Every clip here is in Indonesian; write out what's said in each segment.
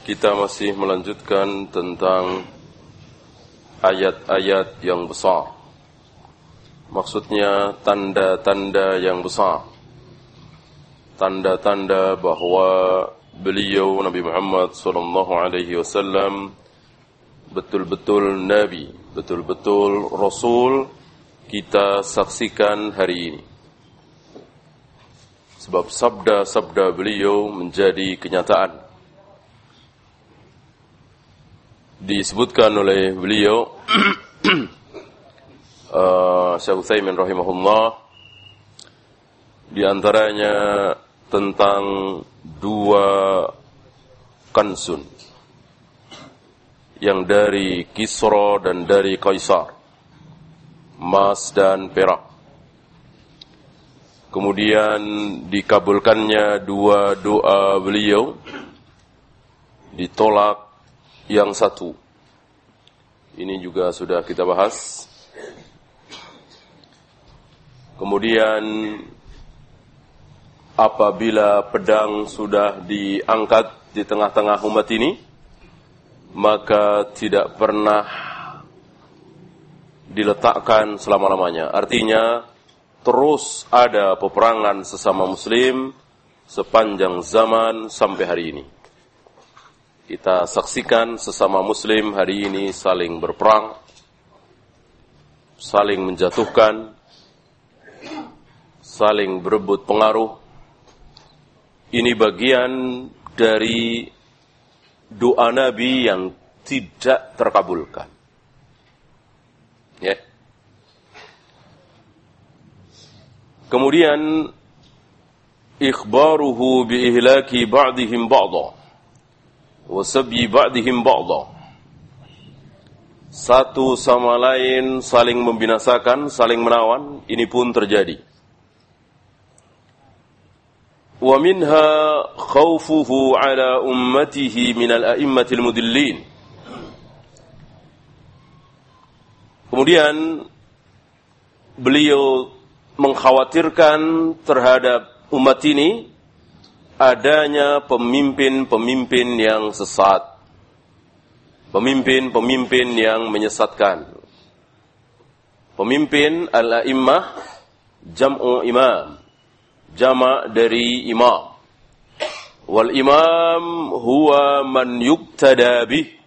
Kita masih melanjutkan tentang ayat-ayat yang besar. Maksudnya tanda-tanda yang besar. Tanda-tanda bahwa beliau Nabi Muhammad sallallahu alaihi wasallam betul-betul nabi, betul-betul rasul kita saksikan hari ini. Sebab sabda-sabda beliau menjadi kenyataan. Disebutkan oleh beliau uh, Syekh Utsaimin rahimahullah di antaranya tentang dua kansun yang dari Kisra dan dari Kaisar emas dan perak. Kemudian dikabulkannya dua doa beliau ditolak yang satu. Ini juga sudah kita bahas. Kemudian apabila pedang sudah diangkat di tengah-tengah umat ini, maka tidak pernah diletakkan selama-lamanya. Artinya terus ada peperangan sesama muslim sepanjang zaman sampai hari ini. Kita saksikan sesama muslim hari ini saling berperang, saling menjatuhkan, saling berebut pengaruh. Ini bagian dari doa Nabi yang tidak terkabulkan. Ya. Kemudian ikhbaruhu bi ihlaki ba'dihim wasabyi ba'dihim ba'dha. Satu sama lain saling membinasakan, saling menawan, ini pun terjadi. Wa minha khawfuhu ala ummatihi min al-a'immatil mudillin. Kemudian beliau mengkhawatirkan terhadap umat ini adanya pemimpin-pemimpin yang sesat. Pemimpin-pemimpin yang menyesatkan. Pemimpin al-a'immah jam'u imam. Jama' dari imam. Wal imam huwa man yuktada bih.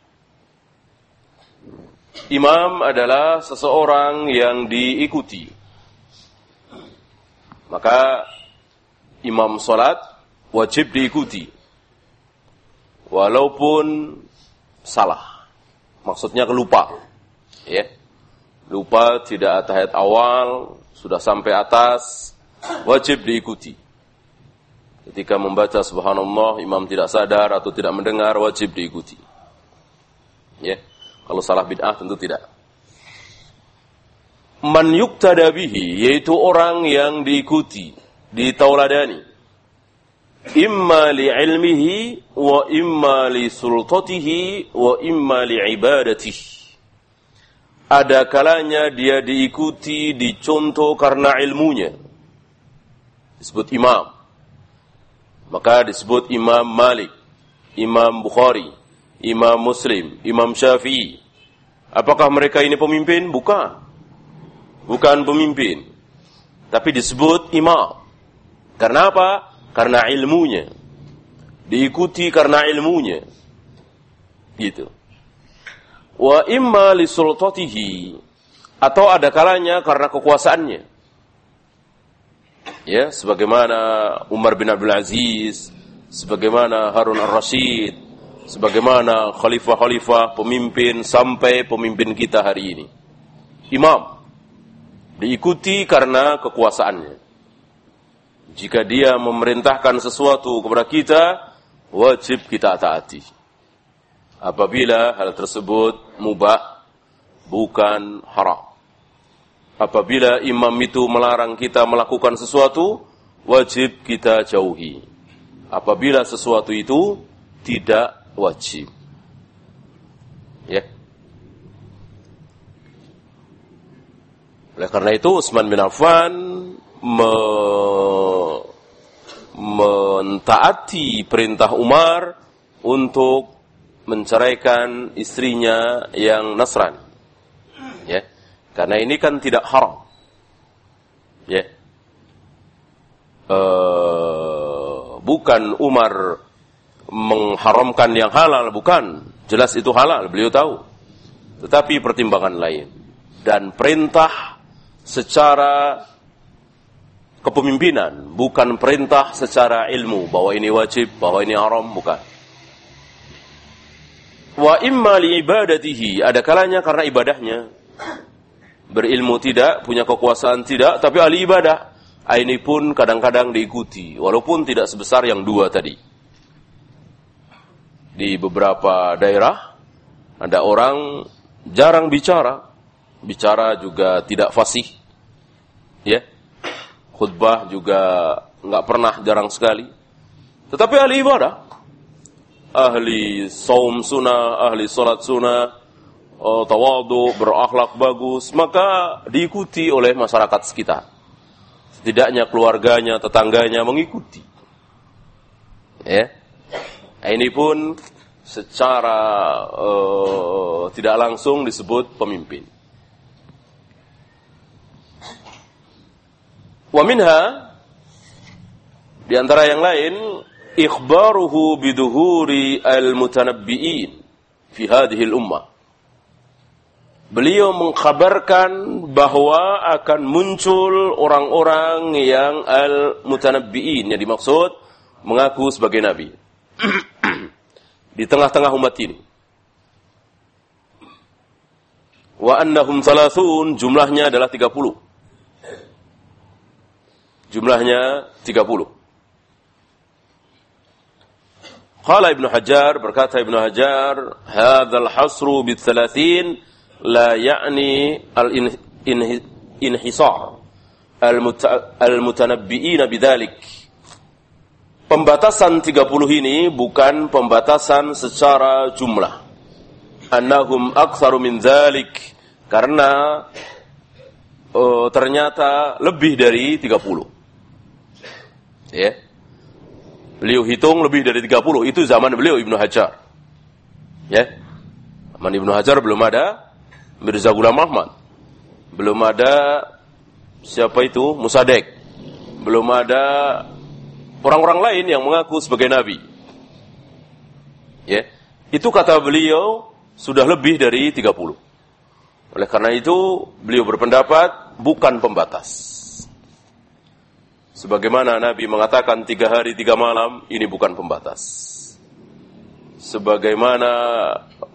Imam adalah seseorang yang diikuti. Maka imam salat wajib diikuti. Walaupun salah. Maksudnya kelupa. Ya. Lupa tidak tahiyat awal, sudah sampai atas, wajib diikuti. Ketika membaca subhanallah, imam tidak sadar atau tidak mendengar, wajib diikuti. Ya. Kalau salah bid'ah tentu tidak. Man yuktada bihi, yaitu orang yang diikuti, ditauladani imma li ilmihi wa imma li sultatihi wa imma li ibadatihi. Ada kalanya dia diikuti, dicontoh karena ilmunya. Disebut imam. Maka disebut Imam Malik, Imam Bukhari, Imam Muslim, Imam Syafi'i. Apakah mereka ini pemimpin? Bukan. Bukan pemimpin. Tapi disebut imam. Karena apa? Karena ilmunya. Diikuti karena ilmunya. Gitu. Wa imma li atau ada kalanya karena kekuasaannya. Ya, sebagaimana Umar bin Abdul Aziz, sebagaimana Harun Ar-Rasyid, sebagaimana khalifah-khalifah, pemimpin sampai pemimpin kita hari ini. Imam diikuti karena kekuasaannya. Jika dia memerintahkan sesuatu kepada kita, wajib kita taati. Apabila hal tersebut mubah, bukan haram. Apabila imam itu melarang kita melakukan sesuatu, wajib kita jauhi. Apabila sesuatu itu tidak wajib. Ya. Oleh karena itu Utsman bin Affan me mentaati perintah Umar untuk menceraikan istrinya yang Nasrani. Ya. Karena ini kan tidak haram. Ya. Uh, bukan Umar mengharamkan yang halal, bukan. Jelas itu halal, beliau tahu. Tetapi pertimbangan lain. Dan perintah secara kepemimpinan, bukan perintah secara ilmu bahwa ini wajib, bahwa ini haram, bukan. Wa imma li ibadatihi, ada kalanya karena ibadahnya. Berilmu tidak, punya kekuasaan tidak, tapi ahli ibadah. Ini pun kadang-kadang diikuti, walaupun tidak sebesar yang dua tadi. Di beberapa daerah, ada orang jarang bicara, bicara juga tidak fasih. Ya. Khutbah juga nggak pernah jarang sekali. Tetapi ahli ibadah, ahli saum sunnah, ahli salat sunnah, uh, tawadu, berakhlak bagus, maka diikuti oleh masyarakat sekitar. Setidaknya keluarganya, tetangganya mengikuti. Ya. Ini pun secara uh, tidak langsung disebut pemimpin. Wa minha di antara yang lain ikhbaruhu biduhuri al-mutanabbi'in fi hadhihi al-ummah. Beliau mengkabarkan bahwa akan muncul orang-orang yang al-mutanabbi'in yang dimaksud mengaku sebagai nabi di tengah-tengah umat ini. Wa annahum salasun jumlahnya adalah 30. Jumlahnya 30. Qala Ibnu Hajar berkata Ibnu Hajar, "Hadzal hasru bi 30 la ya'ni al-inhisar al-mutanabbi'ina bidzalik." Pembatasan 30 ini bukan pembatasan secara jumlah. Annahum aktsaru min dzalik karena uh, ternyata lebih dari 30. Ya. Beliau hitung lebih dari 30. Itu zaman beliau Ibnu Hajar. Ya. Zaman Ibnu Hajar belum ada Mirza Ghulam Ahmad. Belum ada siapa itu? Musadek. Belum ada orang-orang lain yang mengaku sebagai nabi. Ya. Itu kata beliau sudah lebih dari 30. Oleh karena itu, beliau berpendapat bukan pembatas. Sebagaimana Nabi mengatakan tiga hari tiga malam, ini bukan pembatas. Sebagaimana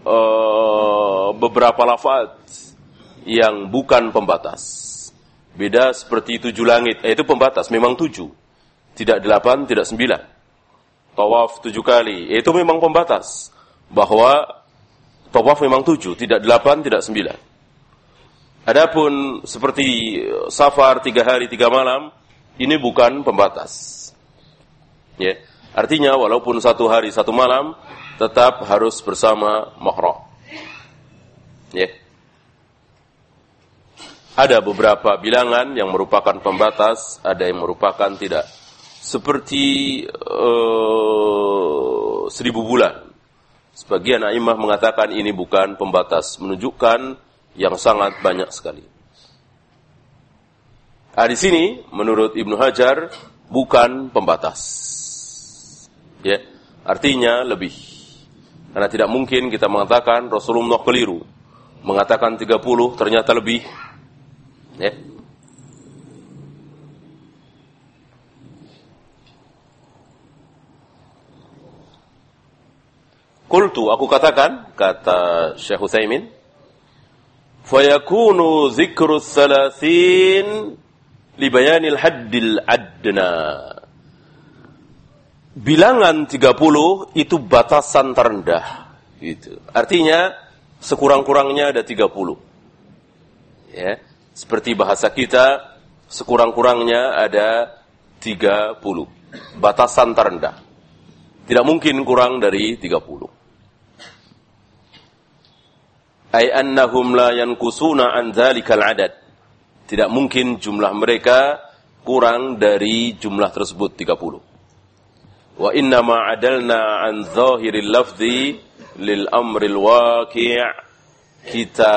uh, beberapa lafaz yang bukan pembatas. Beda seperti tujuh langit, eh, itu pembatas, memang tujuh. Tidak delapan, tidak sembilan. Tawaf tujuh kali, itu memang pembatas. Bahwa tawaf memang tujuh, tidak delapan, tidak sembilan. Adapun seperti safar tiga hari tiga malam, ini bukan pembatas. Ya. Artinya walaupun satu hari satu malam tetap harus bersama mahram. Ya. Ada beberapa bilangan yang merupakan pembatas, ada yang merupakan tidak. Seperti uh, seribu bulan. Sebagian aimah mengatakan ini bukan pembatas, menunjukkan yang sangat banyak sekali. Nah, di sini menurut Ibnu Hajar bukan pembatas. Ya, artinya lebih. Karena tidak mungkin kita mengatakan Rasulullah keliru. Mengatakan 30 ternyata lebih. Ya. Kultu aku katakan kata Syekh Utsaimin fayakunu zikru salasin libayanil haddil ad adna. Bilangan 30 itu batasan terendah. Gitu. Artinya sekurang-kurangnya ada 30. Ya. Seperti bahasa kita sekurang-kurangnya ada 30. Batasan terendah. Tidak mungkin kurang dari 30. Ay annahum la yankusuna an dzalikal adad. Tidak mungkin jumlah mereka kurang dari jumlah tersebut 30. Wa inna ma adalna an zahiril lafzi lil amril waqi' kita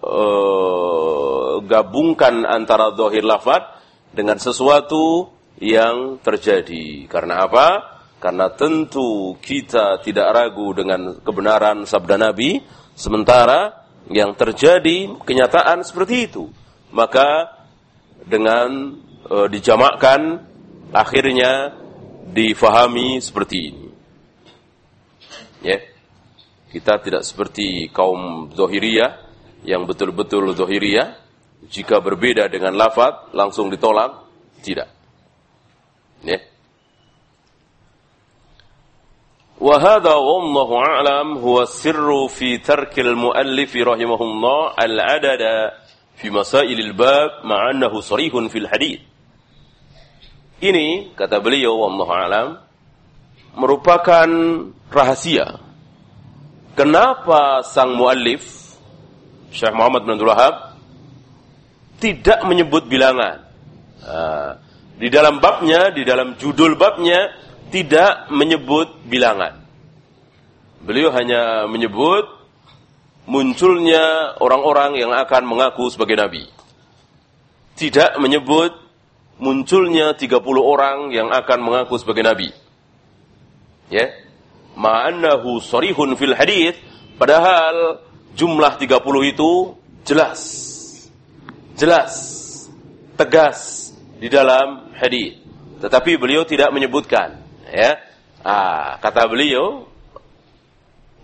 uh, gabungkan antara zahir lafaz dengan sesuatu yang terjadi. Karena apa? Karena tentu kita tidak ragu dengan kebenaran sabda Nabi, sementara yang terjadi kenyataan seperti itu maka dengan e, dijamakkan akhirnya difahami seperti ini. Ya. Kita tidak seperti kaum Zohiriyah yang betul-betul Zohiriyah jika berbeda dengan lafaz langsung ditolak, tidak. Ya. وهذا والله أعلم هو السر في ترك المؤلف رحمه الله العدد fi masailil bab ma'annahu sarihun fil hadith. Ini kata beliau wallahu alam merupakan rahasia. Kenapa sang muallif Syekh Muhammad bin Abdul Wahab tidak menyebut bilangan? Nah, di dalam babnya, di dalam judul babnya tidak menyebut bilangan. Beliau hanya menyebut munculnya orang-orang yang akan mengaku sebagai nabi. Tidak menyebut munculnya 30 orang yang akan mengaku sebagai nabi. Ya. Ma'annahu sarihun fil hadith padahal jumlah 30 itu jelas. Jelas. Tegas di dalam hadith. Tetapi beliau tidak menyebutkan, ya. Ah, kata beliau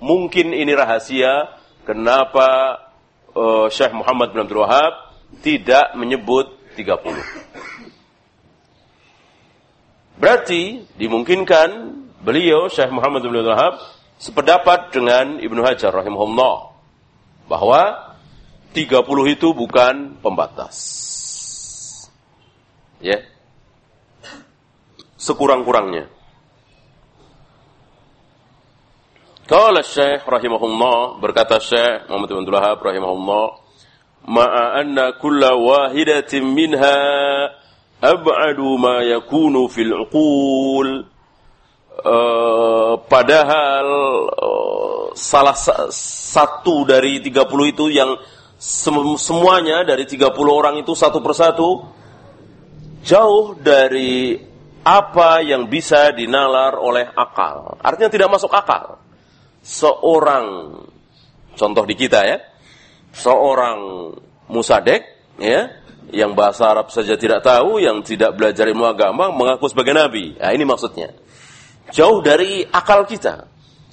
mungkin ini rahasia kenapa uh, Syekh Muhammad bin Abdul Wahab tidak menyebut 30. Berarti dimungkinkan beliau Syekh Muhammad bin Abdul Wahab sependapat dengan Ibnu Hajar rahimahullah bahwa 30 itu bukan pembatas. Ya. Sekurang-kurangnya. Qala Syekh rahimahullah berkata Syekh Muhammad bin Abdul Wahab rahimahullah ma'a anna kulla wahidatin minha ab'adu ma yakunu fil uqul uh, padahal uh, salah satu dari 30 itu yang sem semuanya dari 30 orang itu satu persatu jauh dari apa yang bisa dinalar oleh akal. Artinya tidak masuk akal seorang contoh di kita ya, seorang musadek ya, yang bahasa Arab saja tidak tahu, yang tidak belajar ilmu agama mengaku sebagai nabi. Nah, ini maksudnya. Jauh dari akal kita.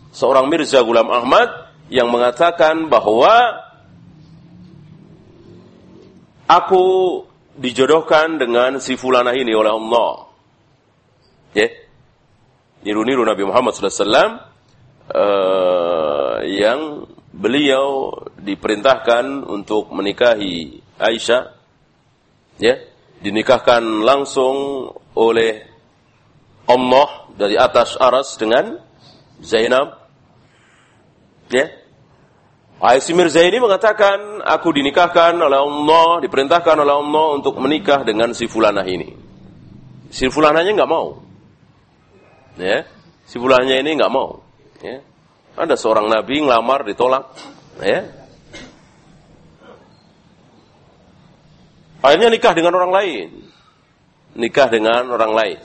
Seorang Mirza Gulam Ahmad yang mengatakan bahwa aku dijodohkan dengan si fulana ini oleh Allah. Ya. Niru-niru Nabi Muhammad SAW uh, yang beliau diperintahkan untuk menikahi Aisyah ya dinikahkan langsung oleh Allah dari atas aras dengan Zainab ya. Aisyah Mirza ini mengatakan aku dinikahkan oleh Allah diperintahkan oleh Allah untuk menikah dengan si fulanah ini. Si fulanahnya nggak mau ya. Si fulanahnya ini nggak mau Ya. Ada seorang nabi ngelamar ditolak. Ya. Akhirnya nikah dengan orang lain. Nikah dengan orang lain.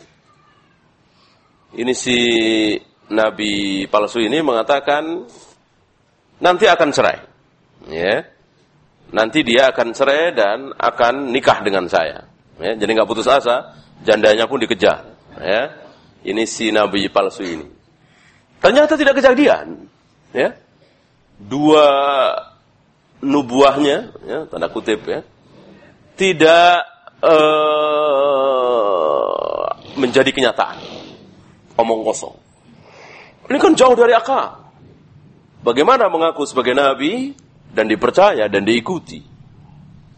Ini si nabi palsu ini mengatakan nanti akan cerai. Ya. Nanti dia akan cerai dan akan nikah dengan saya. Ya, jadi nggak putus asa, jandanya pun dikejar. Ya. Ini si nabi palsu ini. Ternyata tidak kejadian. Ya. Dua nubuahnya, ya, tanda kutip ya, tidak uh, menjadi kenyataan. Omong kosong. Ini kan jauh dari akal. Bagaimana mengaku sebagai nabi dan dipercaya dan diikuti.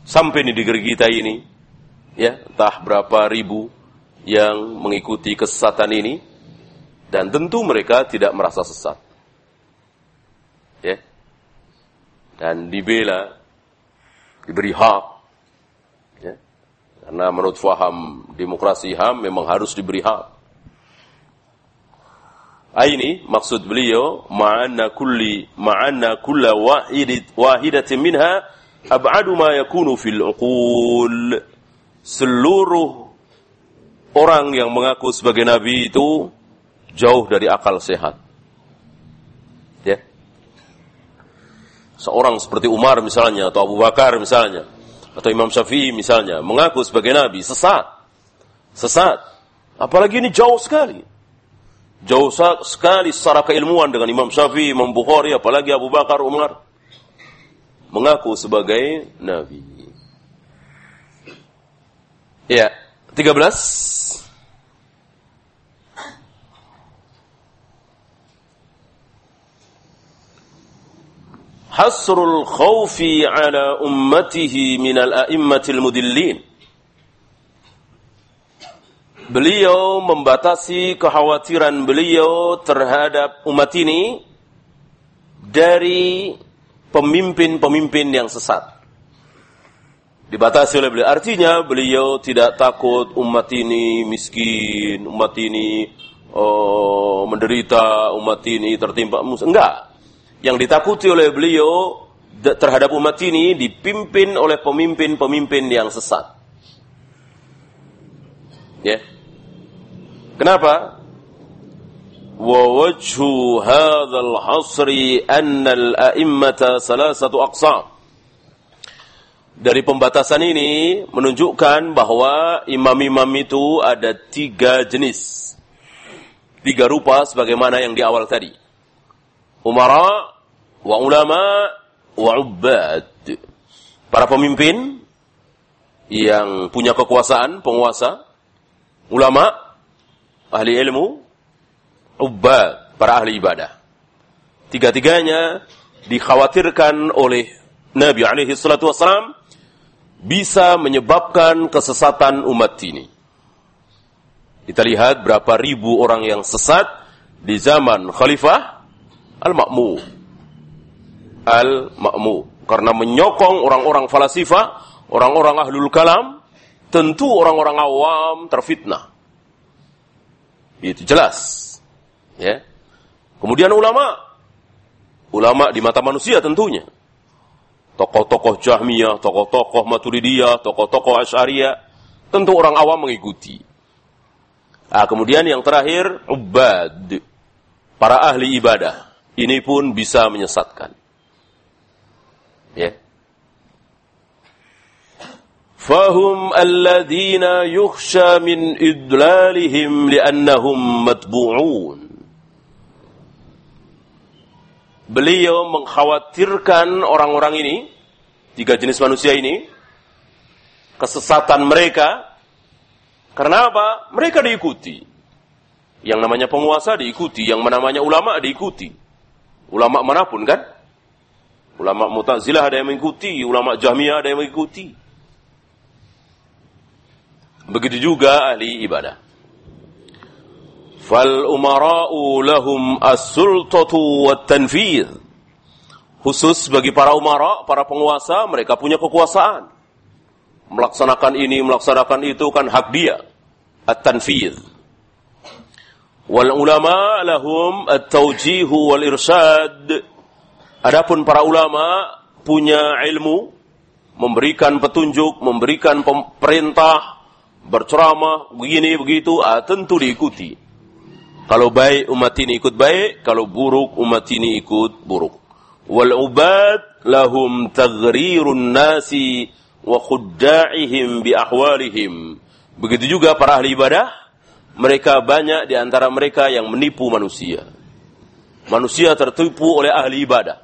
Sampai di negeri kita ini, ya, entah berapa ribu yang mengikuti kesesatan ini, dan tentu mereka tidak merasa sesat. Ya. Dan dibela, diberi hak. Ya. Karena menurut faham demokrasi HAM memang harus diberi hak. Aini maksud beliau ma'anna kulli ma'anna kulla wahidit wahidatin minha ab'adu ma yakunu fil uqul. Seluruh orang yang mengaku sebagai nabi itu jauh dari akal sehat. Ya. Seorang seperti Umar misalnya atau Abu Bakar misalnya atau Imam Syafi'i misalnya mengaku sebagai nabi sesat. Sesat. Apalagi ini jauh sekali Jauh sekali secara keilmuan dengan Imam Syafi'i, Imam Bukhari, apalagi Abu Bakar, Umar. Mengaku sebagai Nabi. Ya, 13. Hasrul khawfi ala ummatihi minal a'immatil mudillin beliau membatasi kekhawatiran beliau terhadap umat ini dari pemimpin-pemimpin yang sesat. Dibatasi oleh beliau. Artinya beliau tidak takut umat ini miskin, umat ini oh, menderita, umat ini tertimpa. Enggak. Yang ditakuti oleh beliau terhadap umat ini dipimpin oleh pemimpin-pemimpin yang sesat. Ya. Kenapa? Wa wajhu hadzal hasri anna al-a'immata salasatu aqsam. Dari pembatasan ini menunjukkan bahwa imam-imam itu ada tiga jenis. Tiga rupa sebagaimana yang di awal tadi. Umara, wa ulama, wa ubbad. Para pemimpin yang punya kekuasaan, penguasa, ulama, ahli ilmu, ubbad, para ahli ibadah. Tiga-tiganya dikhawatirkan oleh Nabi alaihi salatu wassalam bisa menyebabkan kesesatan umat ini. Kita lihat berapa ribu orang yang sesat di zaman Khalifah Al-Ma'mu. Al-Ma'mu. Karena menyokong orang-orang falasifah, orang-orang ahlul kalam, tentu orang-orang awam terfitnah. Itu jelas. Ya. Kemudian ulama. Ulama di mata manusia tentunya. Tokoh-tokoh Jahmiyah, tokoh-tokoh Maturidiyah, tokoh-tokoh Asy'ariyah, tentu orang awam mengikuti. Nah, kemudian yang terakhir, ubad. Para ahli ibadah. Ini pun bisa menyesatkan. Ya. Fahum alladhina yukhsha min idlalihim liannahum matbu'un. Beliau mengkhawatirkan orang-orang ini, tiga jenis manusia ini, kesesatan mereka, karena apa? Mereka diikuti. Yang namanya penguasa diikuti, yang namanya ulama diikuti. Ulama mana pun kan? Ulama Mu'tazilah ada yang mengikuti, ulama Jahmiyah ada yang mengikuti. Begitu juga ahli ibadah. Fal umara'u lahum as-sultatu wat tanfidh. Khusus bagi para umara, para penguasa, mereka punya kekuasaan. Melaksanakan ini, melaksanakan itu kan hak dia. At-tanfidh. Wal ulama lahum at-tawjih wal irsyad. Adapun para ulama punya ilmu, memberikan petunjuk, memberikan perintah, berceramah begini begitu, ah, tentu diikuti. Kalau baik umat ini ikut baik, kalau buruk umat ini ikut buruk. Wal ubad lahum taghrirun nasi wa khudda'ihim bi ahwalihim. Begitu juga para ahli ibadah, mereka banyak di antara mereka yang menipu manusia. Manusia tertipu oleh ahli ibadah.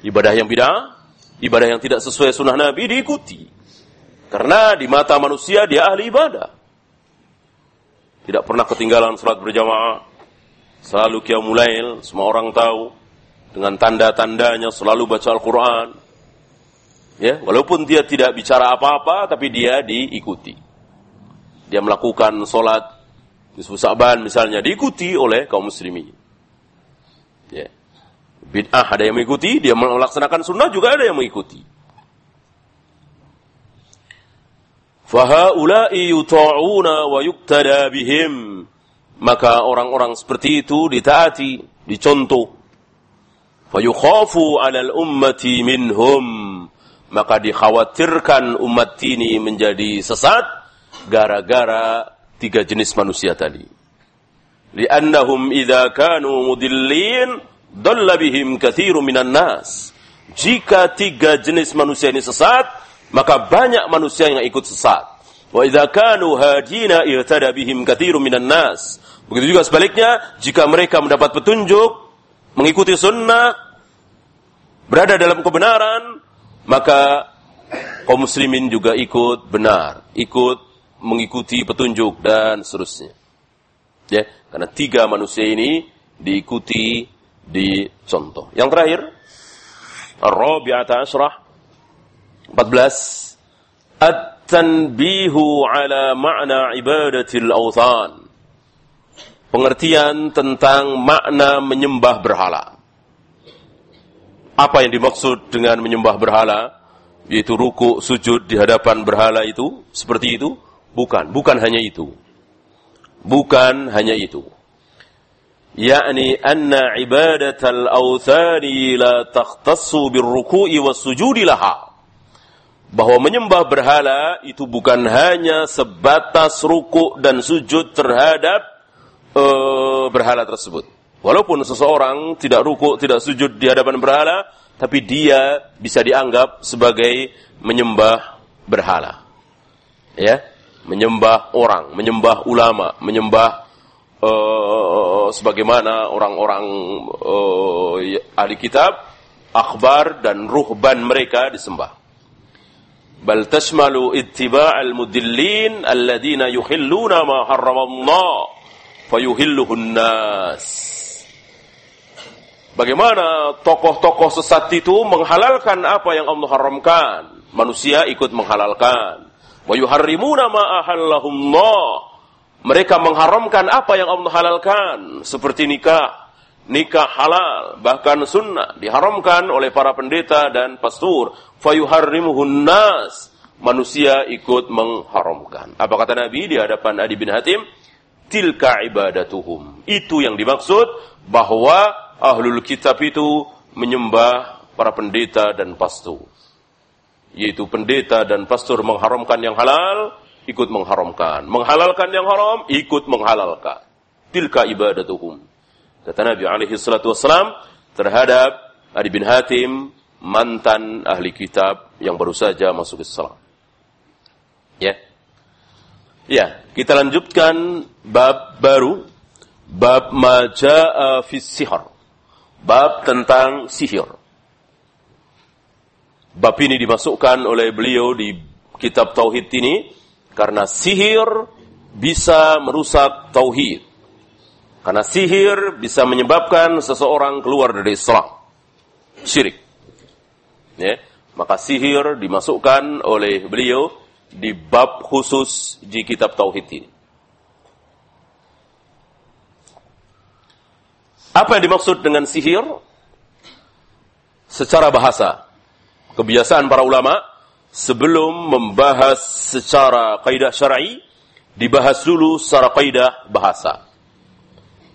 Ibadah yang bid'ah, ibadah yang tidak sesuai sunnah Nabi diikuti. Karena di mata manusia dia ahli ibadah. tidak pernah ketinggalan salat berjamaah, selalu qiyamul semua orang tahu dengan tanda-tandanya selalu baca Al-Qur'an. Ya, walaupun dia tidak bicara apa-apa tapi dia diikuti. Dia melakukan salat Nisfu Sa'ban misalnya diikuti oleh kaum muslimin. Ya. Bid'ah ada yang mengikuti, dia melaksanakan sunnah juga ada yang mengikuti. Fahaula'i yuta'una wa yuktada bihim. Maka orang-orang seperti itu ditaati, dicontoh. Fayukhafu 'alal ummati minhum. Maka dikhawatirkan umat ini menjadi sesat gara-gara tiga jenis manusia tadi. Li'annahum idza kanu mudillin dalla bihim katsiru minan nas. Jika tiga jenis manusia ini sesat, maka banyak manusia yang ikut sesat. Wa idza kanu hadina ihtada bihim katsirun minan nas. Begitu juga sebaliknya, jika mereka mendapat petunjuk, mengikuti sunnah, berada dalam kebenaran, maka kaum muslimin juga ikut benar, ikut mengikuti petunjuk dan seterusnya. Ya, karena tiga manusia ini diikuti di contoh. Yang terakhir, Ar-Rabi'ata Ashrah 14 At-tanbihu ala makna ibadatil awthan Pengertian tentang makna menyembah berhala. Apa yang dimaksud dengan menyembah berhala? Yaitu ruku, sujud di hadapan berhala itu, seperti itu? Bukan, bukan hanya itu. Bukan hanya itu. Yakni anna ibadatal awthani la takhtassu birruku'i was sujudi laha bahwa menyembah berhala itu bukan hanya sebatas ruku dan sujud terhadap uh, berhala tersebut. Walaupun seseorang tidak ruku, tidak sujud di hadapan berhala, tapi dia bisa dianggap sebagai menyembah berhala. Ya, menyembah orang, menyembah ulama, menyembah uh, sebagaimana orang-orang uh, ahli kitab, akhbar dan ruhban mereka disembah. Bal tashmalu ittiba'al mudillin alladhina yuhilluna ma harramallah fayuhilluhun nas. Bagaimana tokoh-tokoh sesat itu menghalalkan apa yang Allah haramkan, manusia ikut menghalalkan. Mereka mengharamkan apa yang Allah halalkan, seperti nikah, nikah halal, bahkan sunnah diharamkan oleh para pendeta dan. Fayuharrimuhun nas. Manusia ikut mengharamkan. Apa kata Nabi di hadapan Adi bin Hatim? Tilka ibadatuhum. Itu yang dimaksud bahwa ahlul kitab itu menyembah para pendeta dan pastor. Yaitu pendeta dan pastor mengharamkan yang halal, ikut mengharamkan. Menghalalkan yang haram, ikut menghalalkan. Tilka ibadatuhum Kata Nabi alaihi salatu wassalam terhadap Adi bin Hatim, mantan ahli kitab yang baru saja masuk Islam. Ya. Ya, kita lanjutkan bab baru, bab maja'a fis sihar. Bab tentang sihir. Bab ini dimasukkan oleh beliau di kitab tauhid ini karena sihir bisa merusak tauhid karena sihir bisa menyebabkan seseorang keluar dari Islam. Syirik. Ya, maka sihir dimasukkan oleh beliau di bab khusus di kitab Tauhid ini. Apa yang dimaksud dengan sihir? Secara bahasa. Kebiasaan para ulama sebelum membahas secara kaidah syar'i dibahas dulu secara kaidah bahasa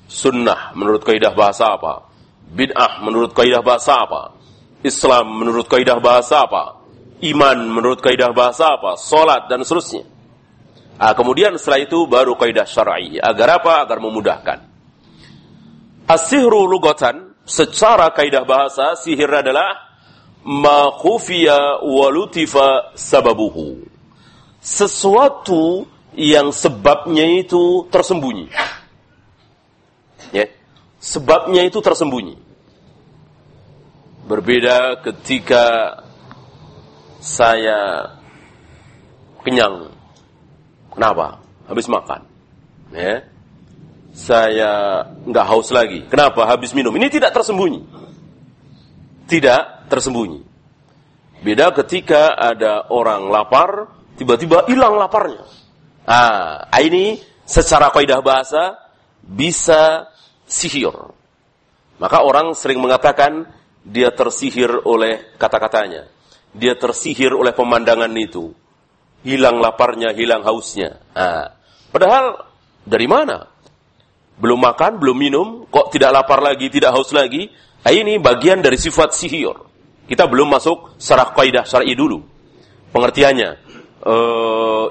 sunnah menurut kaidah bahasa apa? Bid'ah menurut kaidah bahasa apa? Islam menurut kaidah bahasa apa? Iman menurut kaidah bahasa apa? Salat dan seterusnya. Nah, kemudian setelah itu baru kaidah syar'i. Agar apa? Agar memudahkan. As-sihru lugatan secara kaidah bahasa sihir adalah ma khufiya walutifa sababuhu. Sesuatu yang sebabnya itu tersembunyi Ya. Sebabnya itu tersembunyi. Berbeda ketika saya kenyang. Kenapa? Habis makan. Ya. Saya nggak haus lagi. Kenapa? Habis minum. Ini tidak tersembunyi. Tidak tersembunyi. Beda ketika ada orang lapar, tiba-tiba hilang laparnya. Ah, ini secara kaidah bahasa bisa sihir. Maka orang sering mengatakan dia tersihir oleh kata-katanya. Dia tersihir oleh pemandangan itu. Hilang laparnya, hilang hausnya. Ah, padahal dari mana? Belum makan, belum minum, kok tidak lapar lagi, tidak haus lagi? Ah, ini bagian dari sifat sihir. Kita belum masuk secara kaidah syar'i dulu. Pengertiannya, e,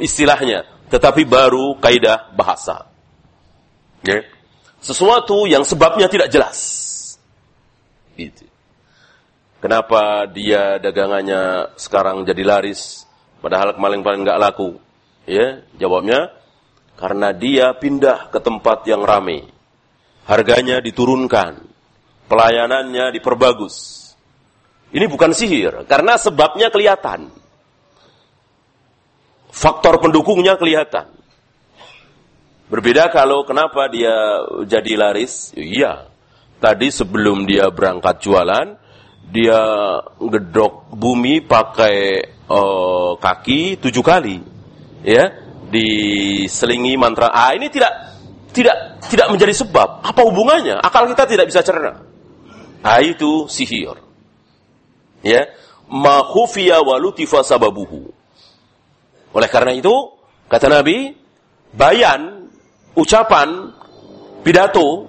istilahnya, tetapi baru kaidah bahasa. Ya. Sesuatu yang sebabnya tidak jelas. Gitu. Kenapa dia dagangannya sekarang jadi laris, padahal kemarin paling nggak laku? Ya, jawabnya karena dia pindah ke tempat yang ramai. Harganya diturunkan, pelayanannya diperbagus. Ini bukan sihir, karena sebabnya kelihatan. Faktor pendukungnya kelihatan. Berbeda kalau kenapa dia jadi laris? Iya, tadi sebelum dia berangkat jualan, dia gedok bumi pakai uh, kaki tujuh kali, ya, diselingi mantra. Ah, ini tidak tidak tidak menjadi sebab. Apa hubungannya? Akal kita tidak bisa cerna. Ah, itu sihir ya. Ma khufiya wa lutifa sababuhu. Oleh karena itu kata Nabi bayan ucapan pidato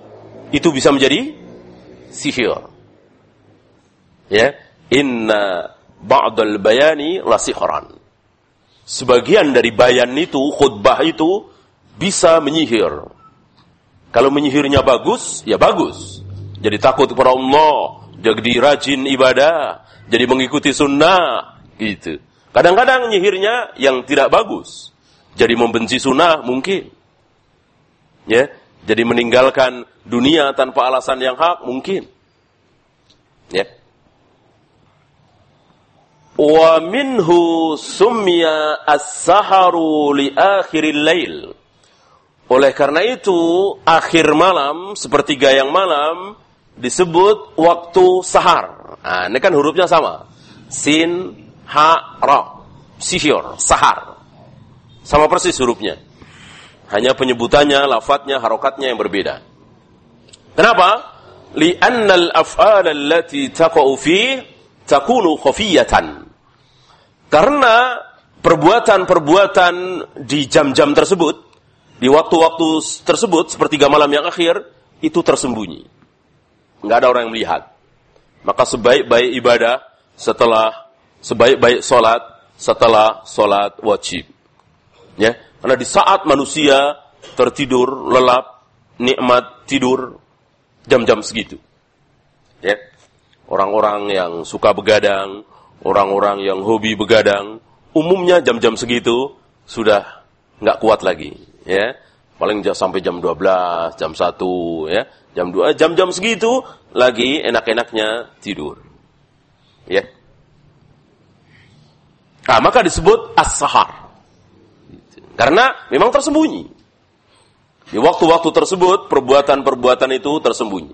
itu bisa menjadi sihir. Ya. Inna ba'dal bayani la sihran sebagian dari bayan itu khutbah itu bisa menyihir. Kalau menyihirnya bagus ya bagus. Jadi takut kepada Allah jadi rajin ibadah jadi mengikuti sunnah gitu. Kadang-kadang nyihirnya yang tidak bagus. Jadi membenci sunnah mungkin. Ya, jadi meninggalkan dunia tanpa alasan yang hak mungkin. Ya. Wa minhu sumya as-saharu li akhiril lail. Oleh karena itu, akhir malam, sepertiga yang malam, disebut waktu sahar. Nah, ini kan hurufnya sama. Sin, ha, ra. Sihir, sahar. Sama persis hurufnya. Hanya penyebutannya, lafadznya, harokatnya yang berbeda. Kenapa? Lianna al-af'al allati taqa'u fi takunu. Karena perbuatan-perbuatan di jam-jam tersebut, di waktu-waktu tersebut, seperti malam yang akhir, itu tersembunyi. Nggak ada orang yang melihat. Maka sebaik-baik ibadah setelah sebaik-baik solat setelah solat wajib. Ya, karena di saat manusia tertidur lelap, nikmat tidur jam-jam segitu. Ya, orang-orang yang suka begadang, orang-orang yang hobi begadang, umumnya jam-jam segitu sudah nggak kuat lagi. Ya, paling sampai jam 12, jam 1, ya, jam 2, jam-jam segitu lagi enak-enaknya tidur. Ya. Nah, maka disebut as-sahar. Karena memang tersembunyi. Di waktu-waktu tersebut, perbuatan-perbuatan itu tersembunyi.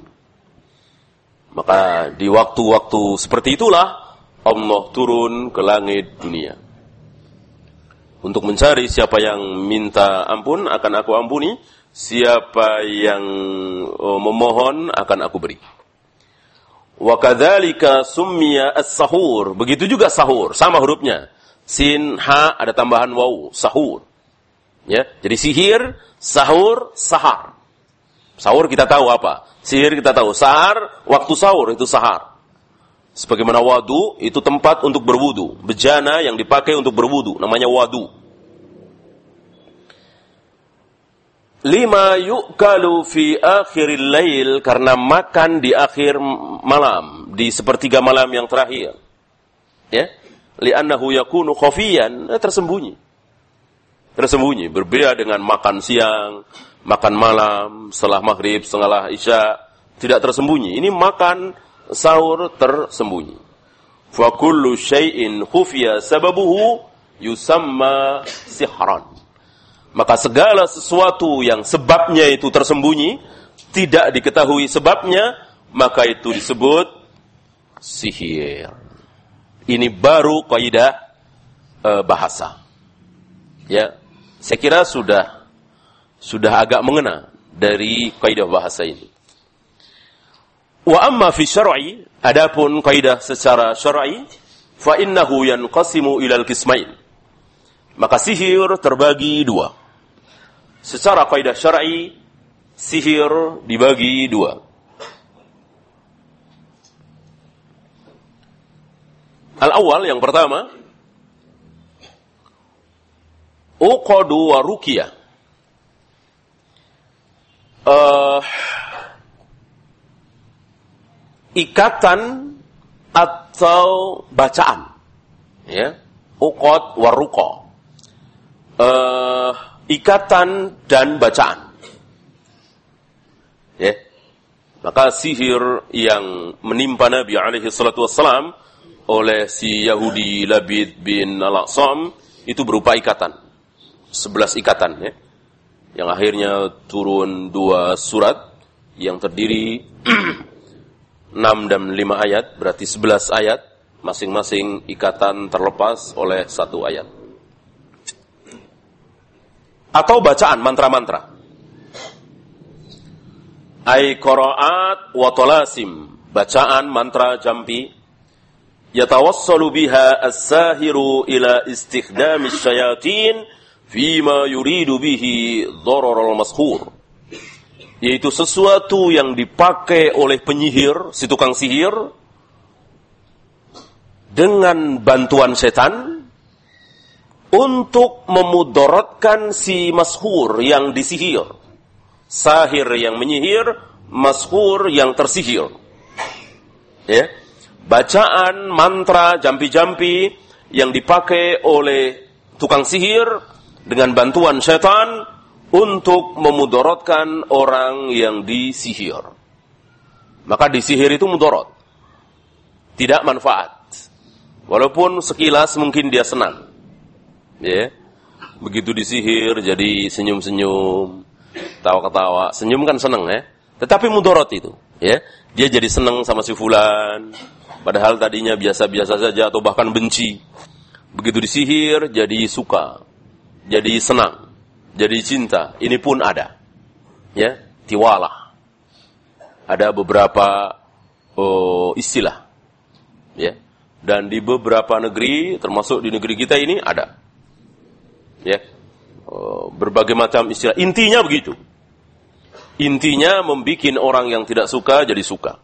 Maka di waktu-waktu seperti itulah Allah turun ke langit dunia. Untuk mencari siapa yang minta ampun, akan aku ampuni. Siapa yang oh, memohon, akan aku beri. Wa kadzalika summiya as-sahur. Begitu juga sahur, sama hurufnya. Sin ha ada tambahan waw, sahur. Ya, jadi sihir, sahur, sahar. Sahur kita tahu apa? Sihir kita tahu. Sahar, waktu sahur itu sahar. Sebagaimana wadu itu tempat untuk berwudu. Bejana yang dipakai untuk berwudu namanya wadu. Lima yu'kalu fi akhiril lail karena makan di akhir malam di sepertiga malam yang terakhir. Ya? Li'annahu yakunu khafiyan. Eh, tersembunyi. Tersembunyi. Berbeda dengan makan siang makan malam setelah maghrib setelah isya. Tidak tersembunyi. Ini makan sahur tersembunyi. Fa kullu syai'in khufiya yusamma sihran Maka segala sesuatu yang sebabnya itu tersembunyi, tidak diketahui sebabnya, maka itu disebut sihir. Ini baru kaidah e, bahasa. Ya, saya kira sudah sudah agak mengena dari kaidah bahasa ini. Wa amma fi syar'i, adapun kaidah secara syar'i, fa innahu yanqasimu ilal qismain. Maka sihir terbagi dua secara kaidah syar'i sihir dibagi dua. Al-awwal yang pertama uqadu wa ruqyah. Uh, ikatan atau bacaan ya uqad wa ruqa. Uh, ikatan dan bacaan. Ya. Maka sihir yang menimpa Nabi alaihi salatu wassalam oleh si Yahudi Labid bin Al-Aqsam itu berupa ikatan. Sebelas ikatan ya. Yang akhirnya turun dua surat yang terdiri enam dan lima ayat, berarti sebelas ayat, masing-masing ikatan terlepas oleh satu ayat atau bacaan mantra-mantra. Ai qiraat wa talasim, bacaan mantra jampi. Yatawassalu biha as-sahiru ila istikhdami syayatin fima yuridu bihi dharar al-maskhur yaitu sesuatu yang dipakai oleh penyihir, si tukang sihir dengan bantuan setan untuk memudorotkan si mashur yang disihir. Sahir yang menyihir, mashur yang tersihir. Ya. Bacaan mantra jampi-jampi yang dipakai oleh tukang sihir dengan bantuan setan untuk memudorotkan orang yang disihir. Maka disihir itu mudorot. Tidak manfaat. Walaupun sekilas mungkin dia senang ya. Begitu disihir jadi senyum-senyum tawa-ketawa. Senyum kan seneng ya. Tetapi mudorot itu ya. Dia jadi seneng sama si fulan. Padahal tadinya biasa-biasa saja atau bahkan benci. Begitu disihir jadi suka. Jadi senang. Jadi cinta. Ini pun ada ya. Tiwalah ada beberapa oh, istilah ya. Dan di beberapa negeri termasuk di negeri kita ini ada ya. Oh, berbagai macam istilah. Intinya begitu. Intinya membuat orang yang tidak suka jadi suka.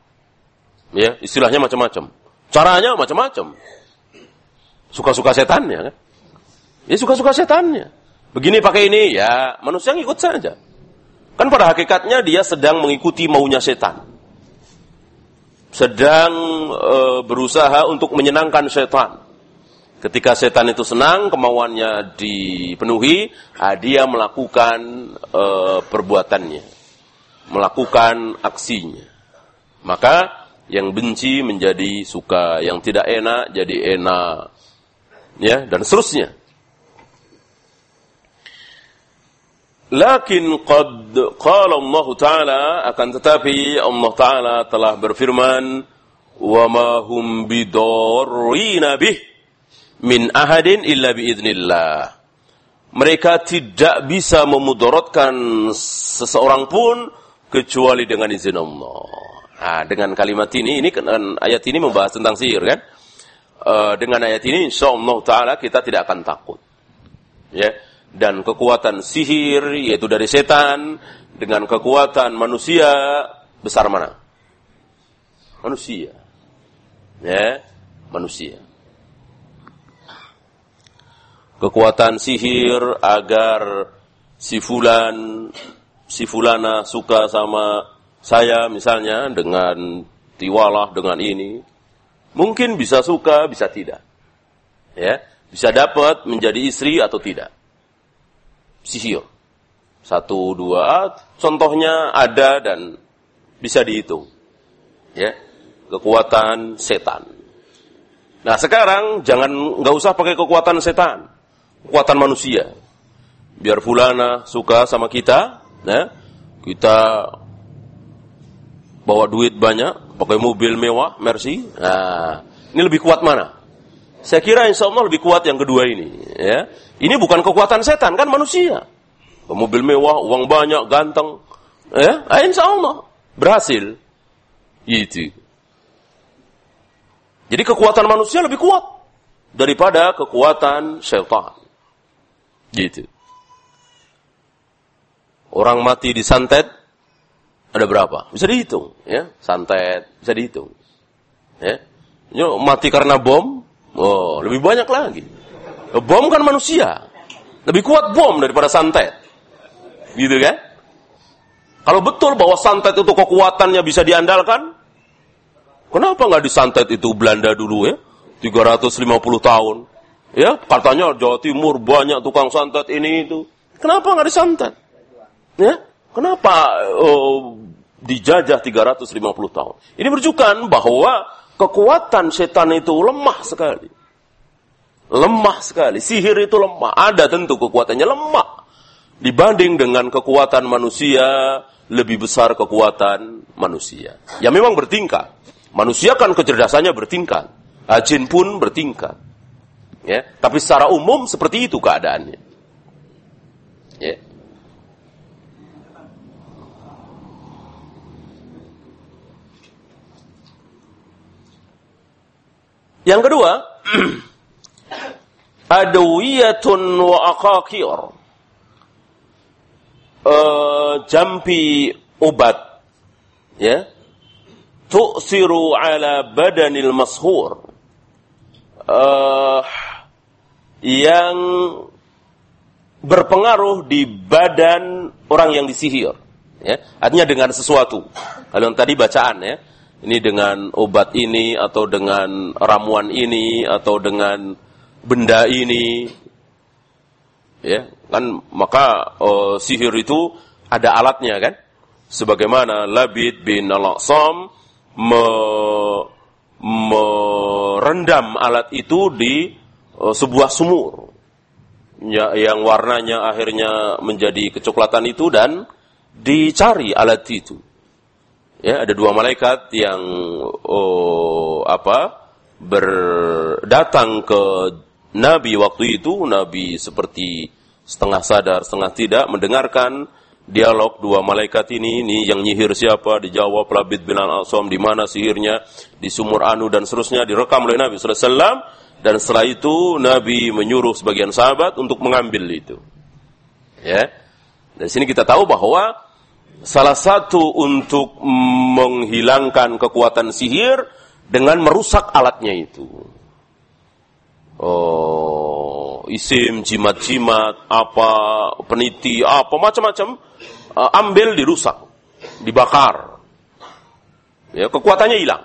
Ya istilahnya macam-macam. Caranya macam-macam. Suka-suka setannya kan? Ya suka-suka setannya. Begini pakai ini ya manusia ngikut saja. Kan pada hakikatnya dia sedang mengikuti maunya setan. Sedang e, berusaha untuk menyenangkan setan Ketika setan itu senang, kemauannya dipenuhi, ah, dia melakukan e, perbuatannya, melakukan aksinya. Maka yang benci menjadi suka, yang tidak enak jadi enak, ya dan seterusnya. Lakin qad qala Allah Ta'ala akan tetapi Allah Ta'ala telah berfirman wa ma hum bidarrina min ahadin illa biidnillah. Mereka tidak bisa memudorotkan seseorang pun kecuali dengan izin Allah. Nah, dengan kalimat ini, ini kan ayat ini membahas tentang sihir kan? Uh, dengan ayat ini, insya Allah Taala kita tidak akan takut. Ya, dan kekuatan sihir yaitu dari setan dengan kekuatan manusia besar mana? Manusia. Ya, manusia kekuatan sihir agar si fulan si fulana suka sama saya misalnya dengan tiwalah dengan ini mungkin bisa suka bisa tidak. Ya bisa dapat menjadi istri atau tidak. Sihir. Satu dua contohnya ada dan bisa dihitung. Ya kekuatan setan. Nah sekarang jangan nggak usah pakai kekuatan setan kekuatan manusia. biar fulana suka sama kita, ya. Kita bawa duit banyak, pakai mobil mewah, Mercy. Nah, ini lebih kuat mana? Saya kira insya Allah lebih kuat yang kedua ini. Ya. Ini bukan kekuatan setan, kan manusia. Mobil mewah, uang banyak, ganteng. Ya, nah, insya Allah berhasil. Itu. Jadi kekuatan manusia lebih kuat daripada kekuatan syaitan. Gitu. Orang mati disantet ada berapa? Bisa dihitung, ya. Santet bisa dihitung. Ya. mati karena bom, oh, lebih banyak lagi. Bom kan manusia. Lebih kuat bom daripada santet. Gitu kan? Kalau betul bahwa santet itu kekuatannya bisa diandalkan, kenapa nggak disantet itu Belanda dulu ya? 350 tahun. Ya, katanya Jawa Timur banyak tukang santet ini itu. Kenapa nggak disantet? Ya, kenapa oh, dijajah 350 tahun? Ini menunjukkan bahwa kekuatan setan itu lemah sekali. Lemah sekali. Sihir itu lemah. Ada tentu kekuatannya lemah. Dibanding dengan kekuatan manusia, lebih besar kekuatan manusia. Ya memang bertingkat. Manusia kan kecerdasannya bertingkat. Jin pun bertingkat. Ya, tapi secara umum seperti itu keadaannya. Ya. Yang kedua, adawiyatun wa akakir. Uh, jampi obat ya tu'siru ala badanil mashur uh, yang berpengaruh di badan orang yang disihir ya. Artinya dengan sesuatu. Kalau yang tadi bacaan ya. Ini dengan obat ini atau dengan ramuan ini atau dengan benda ini ya. Kan maka uh, sihir itu ada alatnya kan. Sebagaimana Labid bin Al-Aqsam merendam alat itu di uh, sebuah sumur. Ya, yang warnanya akhirnya menjadi kecoklatan itu dan dicari alat itu. Ya ada dua malaikat yang oh, apa berdatang ke Nabi waktu itu, Nabi seperti setengah sadar, setengah tidak, mendengarkan dialog dua malaikat ini, ini yang nyihir siapa, dijawab Labid bin Al-Asam, di mana sihirnya, di sumur Anu dan seterusnya, direkam oleh Nabi SAW, dan setelah itu Nabi menyuruh sebagian sahabat untuk mengambil itu. Ya, dari sini kita tahu bahwa salah satu untuk menghilangkan kekuatan sihir dengan merusak alatnya itu. Oh, isim, jimat-jimat, apa, peniti, apa, macam-macam, uh, ambil dirusak, dibakar. Ya, kekuatannya hilang.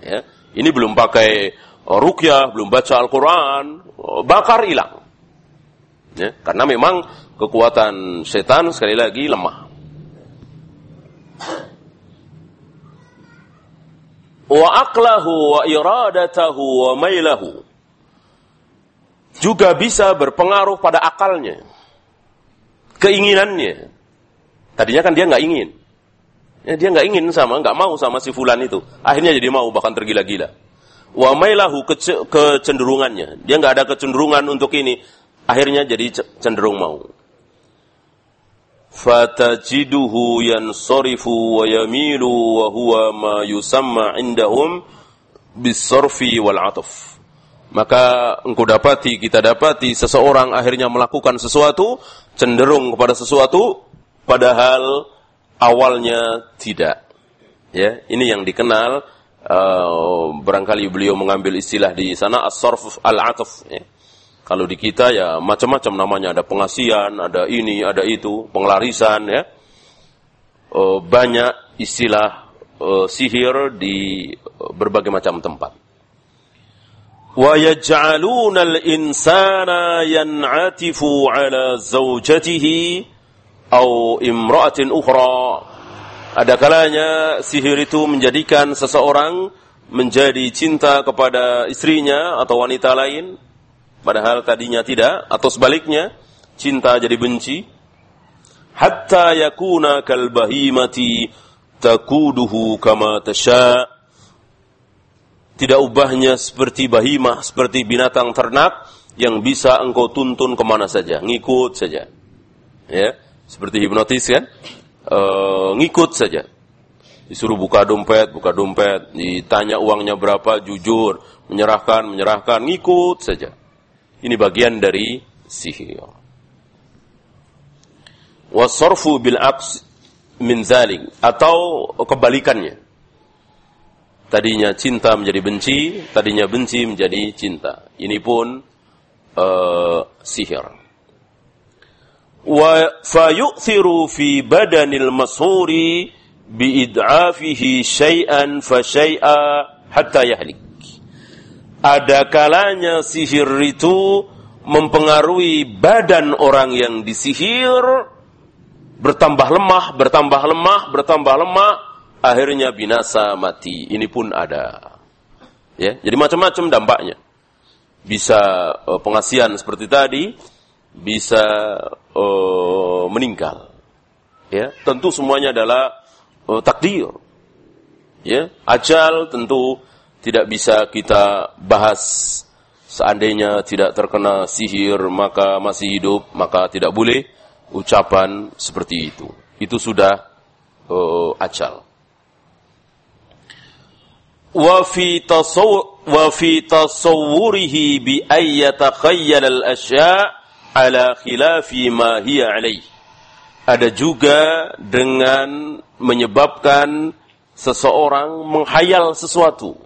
Ya, ini belum pakai uh, rukyah, belum baca Al-Quran, uh, bakar hilang. Ya, karena memang kekuatan setan sekali lagi lemah. Wa aqlahu wa iradatahu wa mailahu juga bisa berpengaruh pada akalnya, keinginannya. Tadinya kan dia nggak ingin, ya, dia nggak ingin sama, nggak mau sama si fulan itu. Akhirnya jadi mau bahkan tergila-gila. Wa mailahu kecenderungannya, dia nggak ada kecenderungan untuk ini. Akhirnya jadi cenderung mau. Fatajiduhu yansorifu wa yamilu wa huwa ma yusamma indahum bisorfi wal atuf maka engkau dapati, kita dapati seseorang akhirnya melakukan sesuatu, cenderung kepada sesuatu, padahal awalnya tidak. Ya, ini yang dikenal uh, barangkali beliau mengambil istilah di sana as-sarf al-ataf ya. Kalau di kita ya macam-macam namanya ada pengasian, ada ini, ada itu, pengelarisan ya. Uh, banyak istilah uh, sihir di berbagai macam tempat. ويجعلون الإنسان ينعتف على زوجته أو امرأة أخرى ada kalanya sihir itu menjadikan seseorang menjadi cinta kepada istrinya atau wanita lain padahal tadinya tidak atau sebaliknya cinta jadi benci hatta yakuna kal bahimati takuduhu kama tasha tidak ubahnya seperti bahimah seperti binatang ternak yang bisa engkau tuntun ke mana saja. Ngikut saja. Ya seperti hipnotis kan? E, ngikut saja. Disuruh buka dompet buka dompet. Ditanya uangnya berapa jujur. Menyerahkan menyerahkan. Ngikut saja. Ini bagian dari sihir. Wasarfu bil aks min atau kebalikannya. Tadinya cinta menjadi benci, tadinya benci menjadi cinta. Ini pun uh, sihir. Wa fayu'thiru fi badanil mashuri biid'afihi syai'an fa syai'a hatta yahlik ada kalanya sihir itu mempengaruhi badan orang yang disihir bertambah lemah, bertambah lemah, bertambah lemah, akhirnya binasa mati. Ini pun ada. Ya, jadi macam-macam dampaknya. Bisa uh, pengasihan seperti tadi, bisa uh, meninggal. Ya, tentu semuanya adalah uh, takdir. Ya, ajal tentu tidak bisa kita bahas seandainya tidak terkena sihir maka masih hidup maka tidak boleh ucapan seperti itu itu sudah uh, acal ayyatakhayyal al asya' ala khilafi ma hiya alaih ada juga dengan menyebabkan seseorang menghayal sesuatu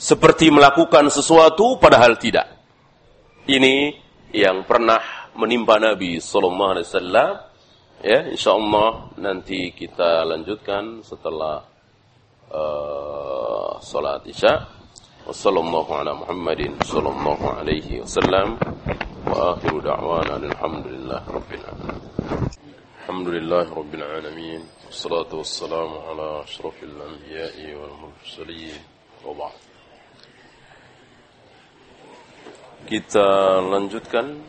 seperti melakukan sesuatu padahal tidak. Ini yang pernah menimpa Nabi sallallahu alaihi wasallam. Ya, insyaallah nanti kita lanjutkan setelah uh, salat Isya. Ala Muhammadin sallallahu alaihi wasallam wa akhiru da'wana alhamdulillah rabbil alamin. Alhamdulillah rabbil alamin. Wassalatu wassalamu ala asyrafil anbiya'i wal mursalin. Wa ba'd. Kita lanjutkan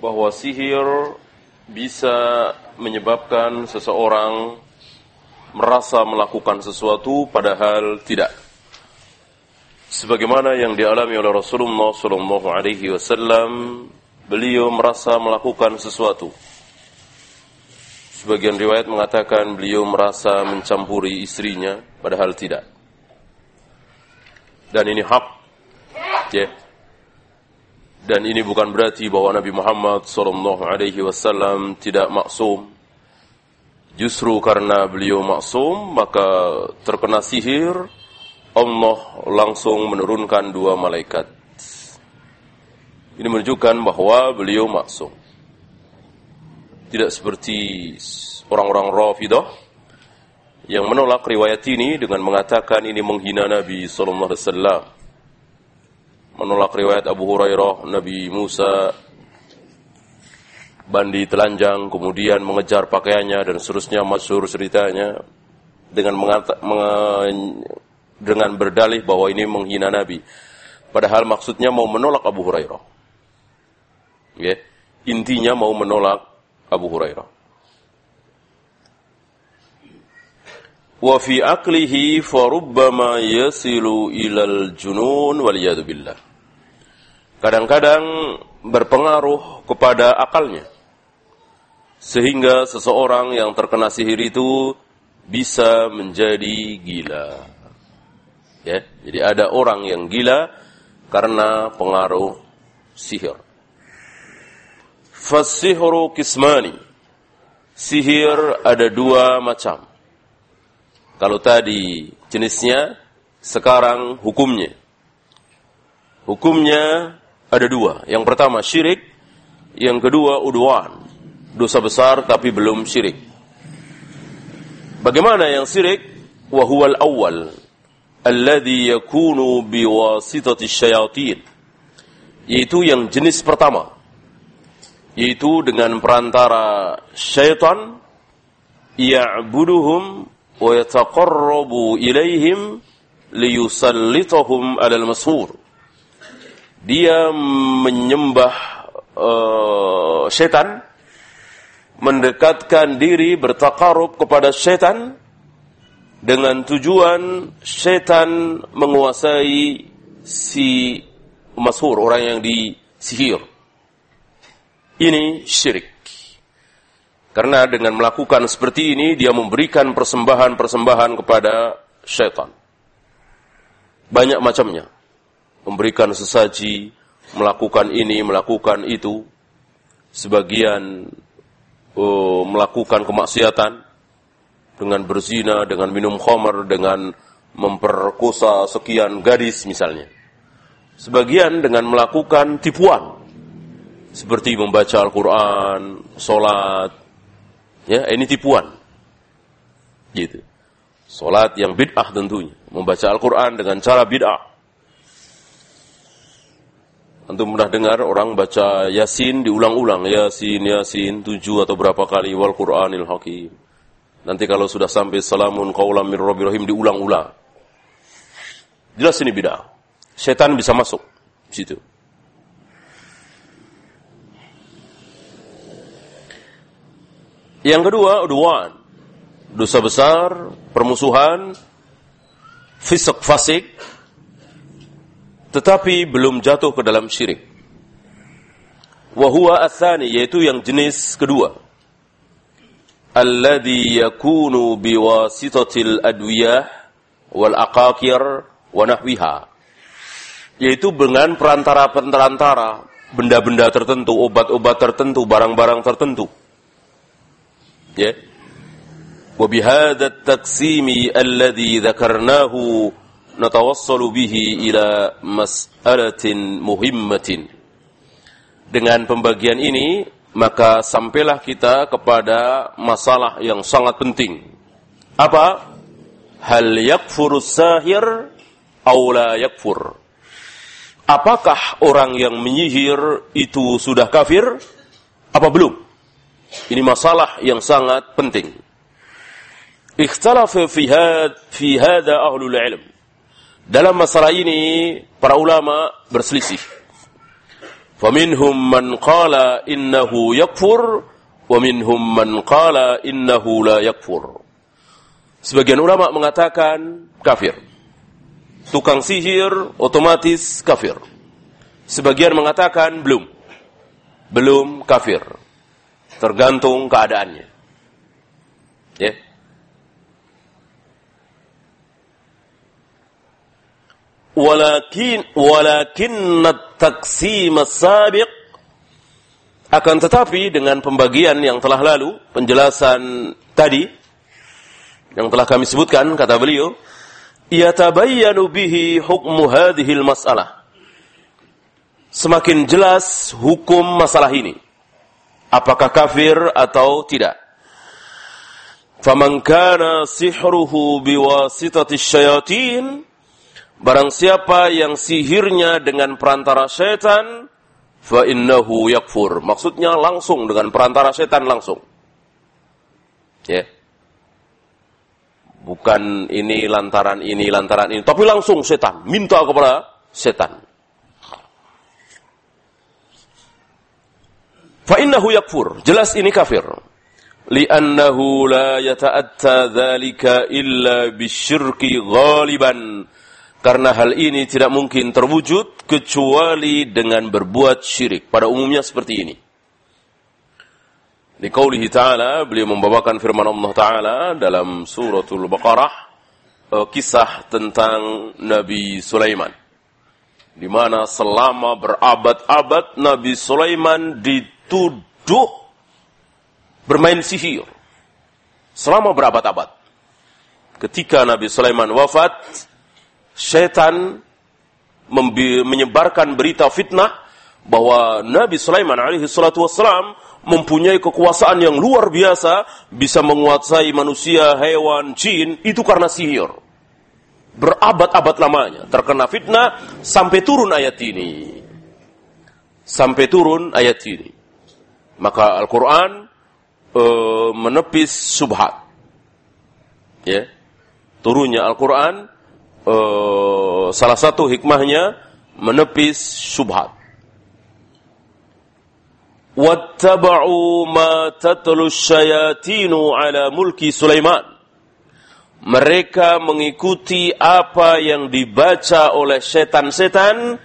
bahwa sihir bisa menyebabkan seseorang merasa melakukan sesuatu padahal tidak. Sebagaimana yang dialami oleh Rasulullah Sallallahu Alaihi Wasallam, beliau merasa melakukan sesuatu. Sebagian riwayat mengatakan beliau merasa mencampuri istrinya, padahal tidak dan ini hak ya dan ini bukan berarti bahwa Nabi Muhammad sallallahu alaihi wasallam tidak maksum. Justru karena beliau maksum maka terkena sihir Allah langsung menurunkan dua malaikat. Ini menunjukkan bahwa beliau maksum. Tidak seperti orang-orang Rafidah yang menolak riwayat ini dengan mengatakan ini menghina Nabi sallallahu alaihi wasallam. Menolak riwayat Abu Hurairah, Nabi Musa bandi telanjang kemudian mengejar pakaiannya dan seterusnya masyhur ceritanya dengan mengata, menge, dengan berdalih bahwa ini menghina Nabi. Padahal maksudnya mau menolak Abu Hurairah. Ya. Intinya mau menolak Abu Hurairah. wa fi aklihi farubbama yasilu ilal junun waliyadu billah. Kadang-kadang berpengaruh kepada akalnya. Sehingga seseorang yang terkena sihir itu bisa menjadi gila. Ya, jadi ada orang yang gila karena pengaruh sihir. Fasihru kismani. Sihir ada dua macam. Kalau tadi jenisnya, sekarang hukumnya. Hukumnya ada dua. Yang pertama syirik, yang kedua uduan. dosa besar tapi belum syirik. Bagaimana yang syirik? Wahuwal awal, alladhi yakunu biwasitati syayatin. Yaitu yang jenis pertama. Yaitu dengan perantara syaitan, ya'buduhum wa yataqarrabu ilaihim liyusallitahum alal mashur dia menyembah uh, setan, mendekatkan diri bertakarub kepada setan dengan tujuan setan menguasai si masyhur orang yang disihir. Ini syirik. Karena dengan melakukan seperti ini dia memberikan persembahan-persembahan kepada syaitan. Banyak macamnya. Memberikan sesaji, melakukan ini, melakukan itu. Sebagian uh, melakukan kemaksiatan dengan berzina, dengan minum khamar, dengan memperkosa sekian gadis misalnya. Sebagian dengan melakukan tipuan seperti membaca Al-Qur'an, salat, Ya, ini tipuan. Gitu. Salat yang bid'ah tentunya. Membaca Al-Quran dengan cara bid'ah. Antum pernah dengar orang baca Yasin diulang-ulang. Yasin, Yasin, tujuh atau berapa kali. Wal Qur'anil Hakim. Nanti kalau sudah sampai salamun qawlam min Rahim diulang-ulang. Jelas ini bid'ah. Setan bisa masuk situ. Yang kedua, udwan. Dosa besar, permusuhan, fisik fasik, tetapi belum jatuh ke dalam syirik. Wahuwa athani, yaitu yang jenis kedua. Alladhi yakunu biwasitatil adwiyah wal aqakir wa nahwiha. Yaitu dengan perantara-perantara, benda-benda tertentu, obat-obat tertentu, barang-barang tertentu ya wa bihadha at-taqsimi alladhi dzakarnahu natawassalu bihi ila mas'alatin muhimmatin. Dengan pembagian ini maka sampailah kita kepada masalah yang sangat penting. Apa? Hal yakfur sahir aw la yakfur? Apakah orang yang menyihir itu sudah kafir apa belum? Ini masalah yang sangat penting. Ikhtalafa fi hada ahlul ilm. Dalam masalah ini para ulama berselisih. Faminhum man qala innahu yakfur wa minhum man qala innahu la yakfur. Sebagian ulama mengatakan kafir. Tukang sihir otomatis kafir. Sebagian mengatakan belum. Belum kafir. Tergantung keadaannya. Ya. Walakin walakin at-taqsim as-sabiq akan tetapi dengan pembagian yang telah lalu, penjelasan tadi yang telah kami sebutkan kata beliau, yatabayyanu bihi hukmu hadhihi al-mas'alah. Semakin jelas hukum masalah ini apakah kafir atau tidak. Faman kana sihruhu biwasitati syayatin barang siapa yang sihirnya dengan perantara syaitan fa innahu yakfur. Maksudnya langsung dengan perantara setan langsung. Ya. Yeah. Bukan ini lantaran ini lantaran ini, tapi langsung setan minta kepada setan. Fa innahu yakfur. Jelas ini kafir. Li'annahu la yata'atta dzalika illa bisyirki ghaliban. Karena hal ini tidak mungkin terwujud kecuali dengan berbuat syirik. Pada umumnya seperti ini. Di qaulihi ta'ala, beliau membawakan firman Allah Ta'ala dalam suratul Baqarah, eh, kisah tentang Nabi Sulaiman. Di mana selama berabad-abad Nabi Sulaiman di tuduh bermain sihir selama berabad-abad. Ketika Nabi Sulaiman wafat, setan menyebarkan berita fitnah bahwa Nabi Sulaiman alaihi salatu wassalam mempunyai kekuasaan yang luar biasa, bisa menguasai manusia, hewan, jin, itu karena sihir. Berabad-abad lamanya terkena fitnah sampai turun ayat ini. Sampai turun ayat ini. Maka Al-Quran e, menepis subhat. Ya. Turunnya Al-Quran e, salah satu hikmahnya menepis syubhat. Wattaba'u ma tatlu syayatinu ala mulki Sulaiman. Mereka mengikuti apa yang dibaca oleh setan-setan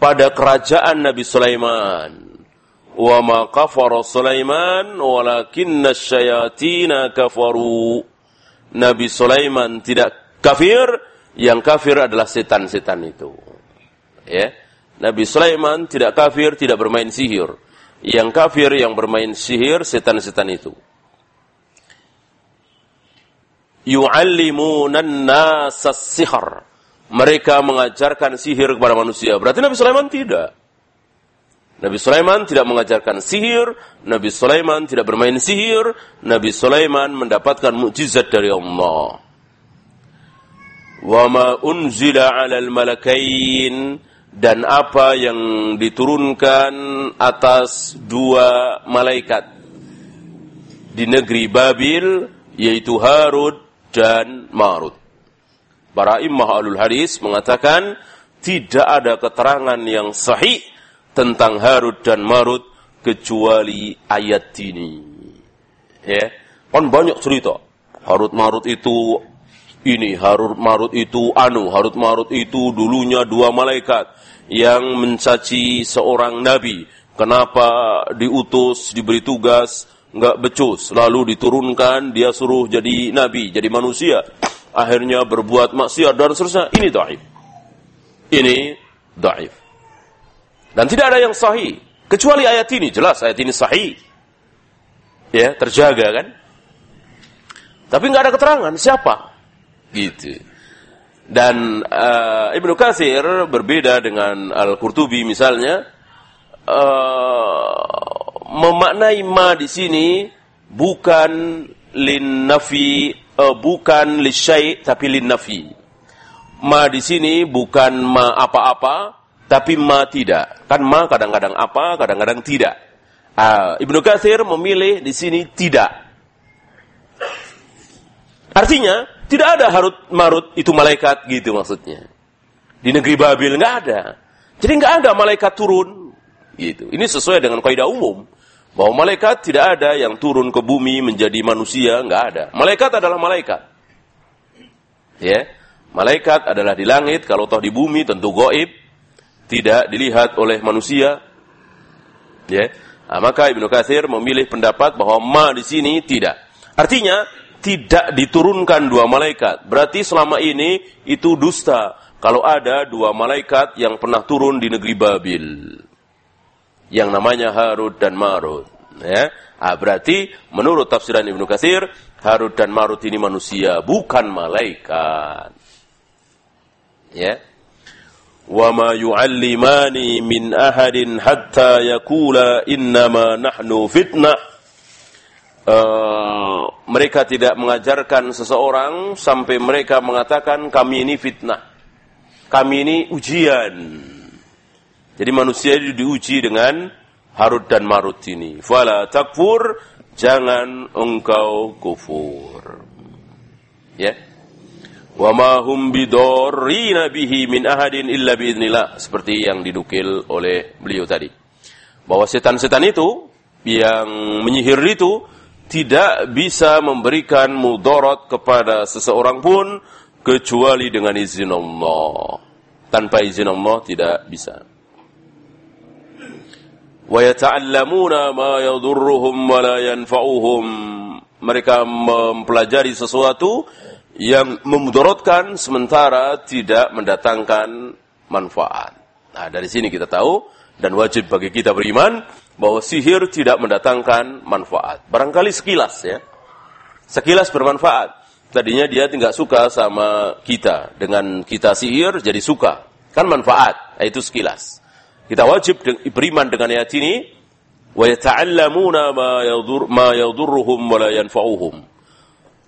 pada kerajaan Nabi Sulaiman. Wa ma kafara Sulaiman walakinna syayatina kafaru. Nabi Sulaiman tidak kafir, yang kafir adalah setan-setan itu. Ya. Nabi Sulaiman tidak kafir, tidak bermain sihir yang kafir yang bermain sihir setan-setan itu. Yu'allimunan nasas sihar. Mereka mengajarkan sihir kepada manusia. Berarti Nabi Sulaiman tidak. Nabi Sulaiman tidak mengajarkan sihir, Nabi Sulaiman tidak bermain sihir, Nabi Sulaiman mendapatkan mukjizat dari Allah. Wa ma malakain dan apa yang diturunkan atas dua malaikat di negeri Babil yaitu Harut dan Marut. Para imam alul hadis mengatakan tidak ada keterangan yang sahih tentang Harut dan Marut kecuali ayat ini. Ya, kan banyak cerita. Harut Marut itu ini, Harut Marut itu anu, Harut Marut itu dulunya dua malaikat yang mencaci seorang nabi. Kenapa diutus, diberi tugas, nggak becus, lalu diturunkan, dia suruh jadi nabi, jadi manusia. Akhirnya berbuat maksiat dan seterusnya. Ini daif. Ini daif. Dan tidak ada yang sahih. Kecuali ayat ini, jelas ayat ini sahih. Ya, terjaga kan? Tapi nggak ada keterangan siapa. Gitu. Dan uh, Ibnu Katsir berbeda dengan Al-Qurtubi misalnya uh, memaknai ma di sini bukan lin nafi uh, bukan lisyai tapi lin nafi. Ma di sini bukan ma apa-apa tapi ma tidak. Kan ma kadang-kadang apa, kadang-kadang tidak. Uh, Ibnu Katsir memilih di sini tidak. Artinya tidak ada Harut Marut itu malaikat gitu maksudnya. Di negeri Babil nggak ada. Jadi nggak ada malaikat turun gitu. Ini sesuai dengan kaidah umum bahwa malaikat tidak ada yang turun ke bumi menjadi manusia nggak ada. Malaikat adalah malaikat. Ya, malaikat adalah di langit. Kalau toh di bumi tentu goib, tidak dilihat oleh manusia. Ya, nah, maka Ibnu Katsir memilih pendapat bahwa ma di sini tidak. Artinya tidak diturunkan dua malaikat. Berarti selama ini itu dusta. Kalau ada dua malaikat yang pernah turun di negeri Babil. Yang namanya Harut dan Marut. Ya. Ah, berarti menurut tafsiran Ibnu Katsir, Harut dan Marut ini manusia, bukan malaikat. Ya. Wa ma yu'allimani min ahadin hatta yakula innama nahnu fitnah uh, mereka tidak mengajarkan seseorang sampai mereka mengatakan kami ini fitnah. Kami ini ujian. Jadi manusia itu diuji dengan Harut dan Marut ini. Fala takfur, jangan engkau kufur. Ya. Wa ma hum bidorrina bihi min ahadin illa biidnillah. Seperti yang didukil oleh beliau tadi. Bahwa setan-setan itu, yang menyihir itu, tidak bisa memberikan mudorot kepada seseorang pun kecuali dengan izin Allah. Tanpa izin Allah tidak bisa. Wa yata'allamuna ma yadurruhum wa la yanfa'uhum. Mereka mempelajari sesuatu yang memudorotkan sementara tidak mendatangkan manfaat. Nah, dari sini kita tahu dan wajib bagi kita beriman bahwa sihir tidak mendatangkan manfaat. Barangkali sekilas ya. Sekilas bermanfaat. Tadinya dia tidak suka sama kita. Dengan kita sihir jadi suka. Kan manfaat. Itu sekilas. Kita wajib beriman dengan ayat ini. Ma yadurruhum wa la yanfa'uhum.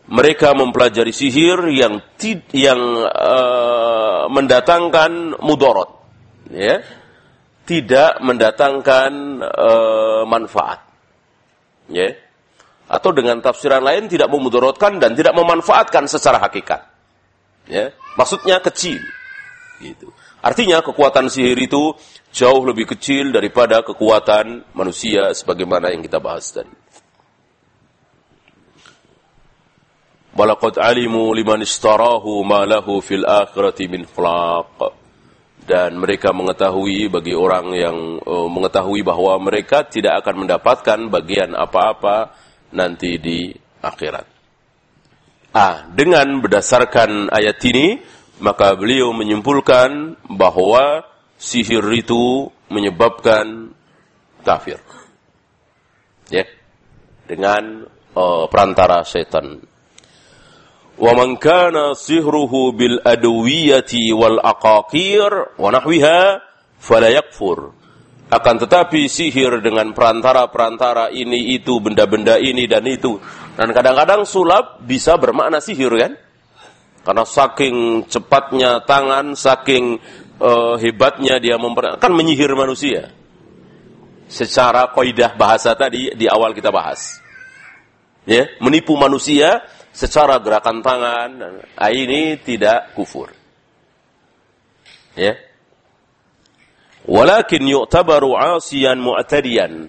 Mereka mempelajari sihir yang yang uh, mendatangkan mudorot. Ya tidak mendatangkan uh, manfaat. Ya. Atau dengan tafsiran lain tidak memudorotkan dan tidak memanfaatkan secara hakikat. Ya. Maksudnya kecil. Gitu. Artinya kekuatan sihir itu jauh lebih kecil daripada kekuatan manusia sebagaimana yang kita bahas tadi. Walaqad alimu liman istarahu ma lahu fil akhirati min khlaq. Dan mereka mengetahui bagi orang yang uh, mengetahui bahwa mereka tidak akan mendapatkan bagian apa-apa nanti di akhirat. Ah, dengan berdasarkan ayat ini, maka beliau menyimpulkan bahwa sihir itu menyebabkan kafir. Ya. Dengan uh, perantara setan. Bil adwiyati wal aqaqir wa nahwiha fala yakfur. Akan tetapi sihir dengan perantara-perantara ini itu benda-benda ini dan itu dan kadang-kadang sulap bisa bermakna sihir kan? Karena saking cepatnya tangan, saking uh, hebatnya dia memper kan menyihir manusia. Secara kaidah bahasa tadi di awal kita bahas. Ya, menipu manusia secara gerakan tangan. Nah, ini tidak kufur. Ya. Walakin yu'tabaru 'asiyan mu'tadiyan.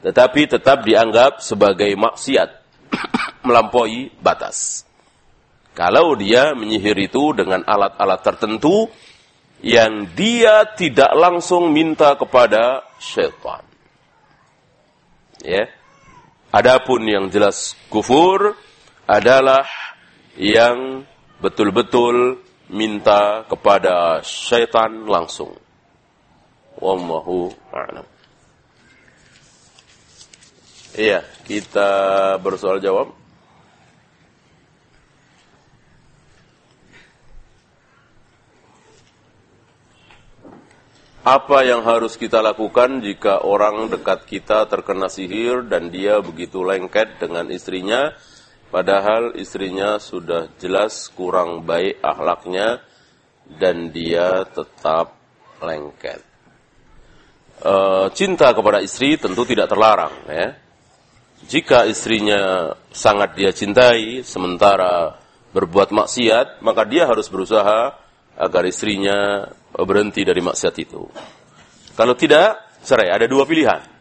Tetapi tetap dianggap sebagai maksiat melampaui batas. Kalau dia menyihir itu dengan alat-alat tertentu yang dia tidak langsung minta kepada syaitan. Ya. Adapun yang jelas kufur adalah yang betul-betul minta kepada syaitan langsung. Wallahu a'lam. Iya, kita bersoal jawab. Apa yang harus kita lakukan jika orang dekat kita terkena sihir dan dia begitu lengket dengan istrinya, padahal istrinya sudah jelas kurang baik akhlaknya dan dia tetap lengket. E, cinta kepada istri tentu tidak terlarang, ya jika istrinya sangat dia cintai, sementara berbuat maksiat, maka dia harus berusaha agar istrinya berhenti dari maksiat itu. Kalau tidak, cerai. Ada dua pilihan.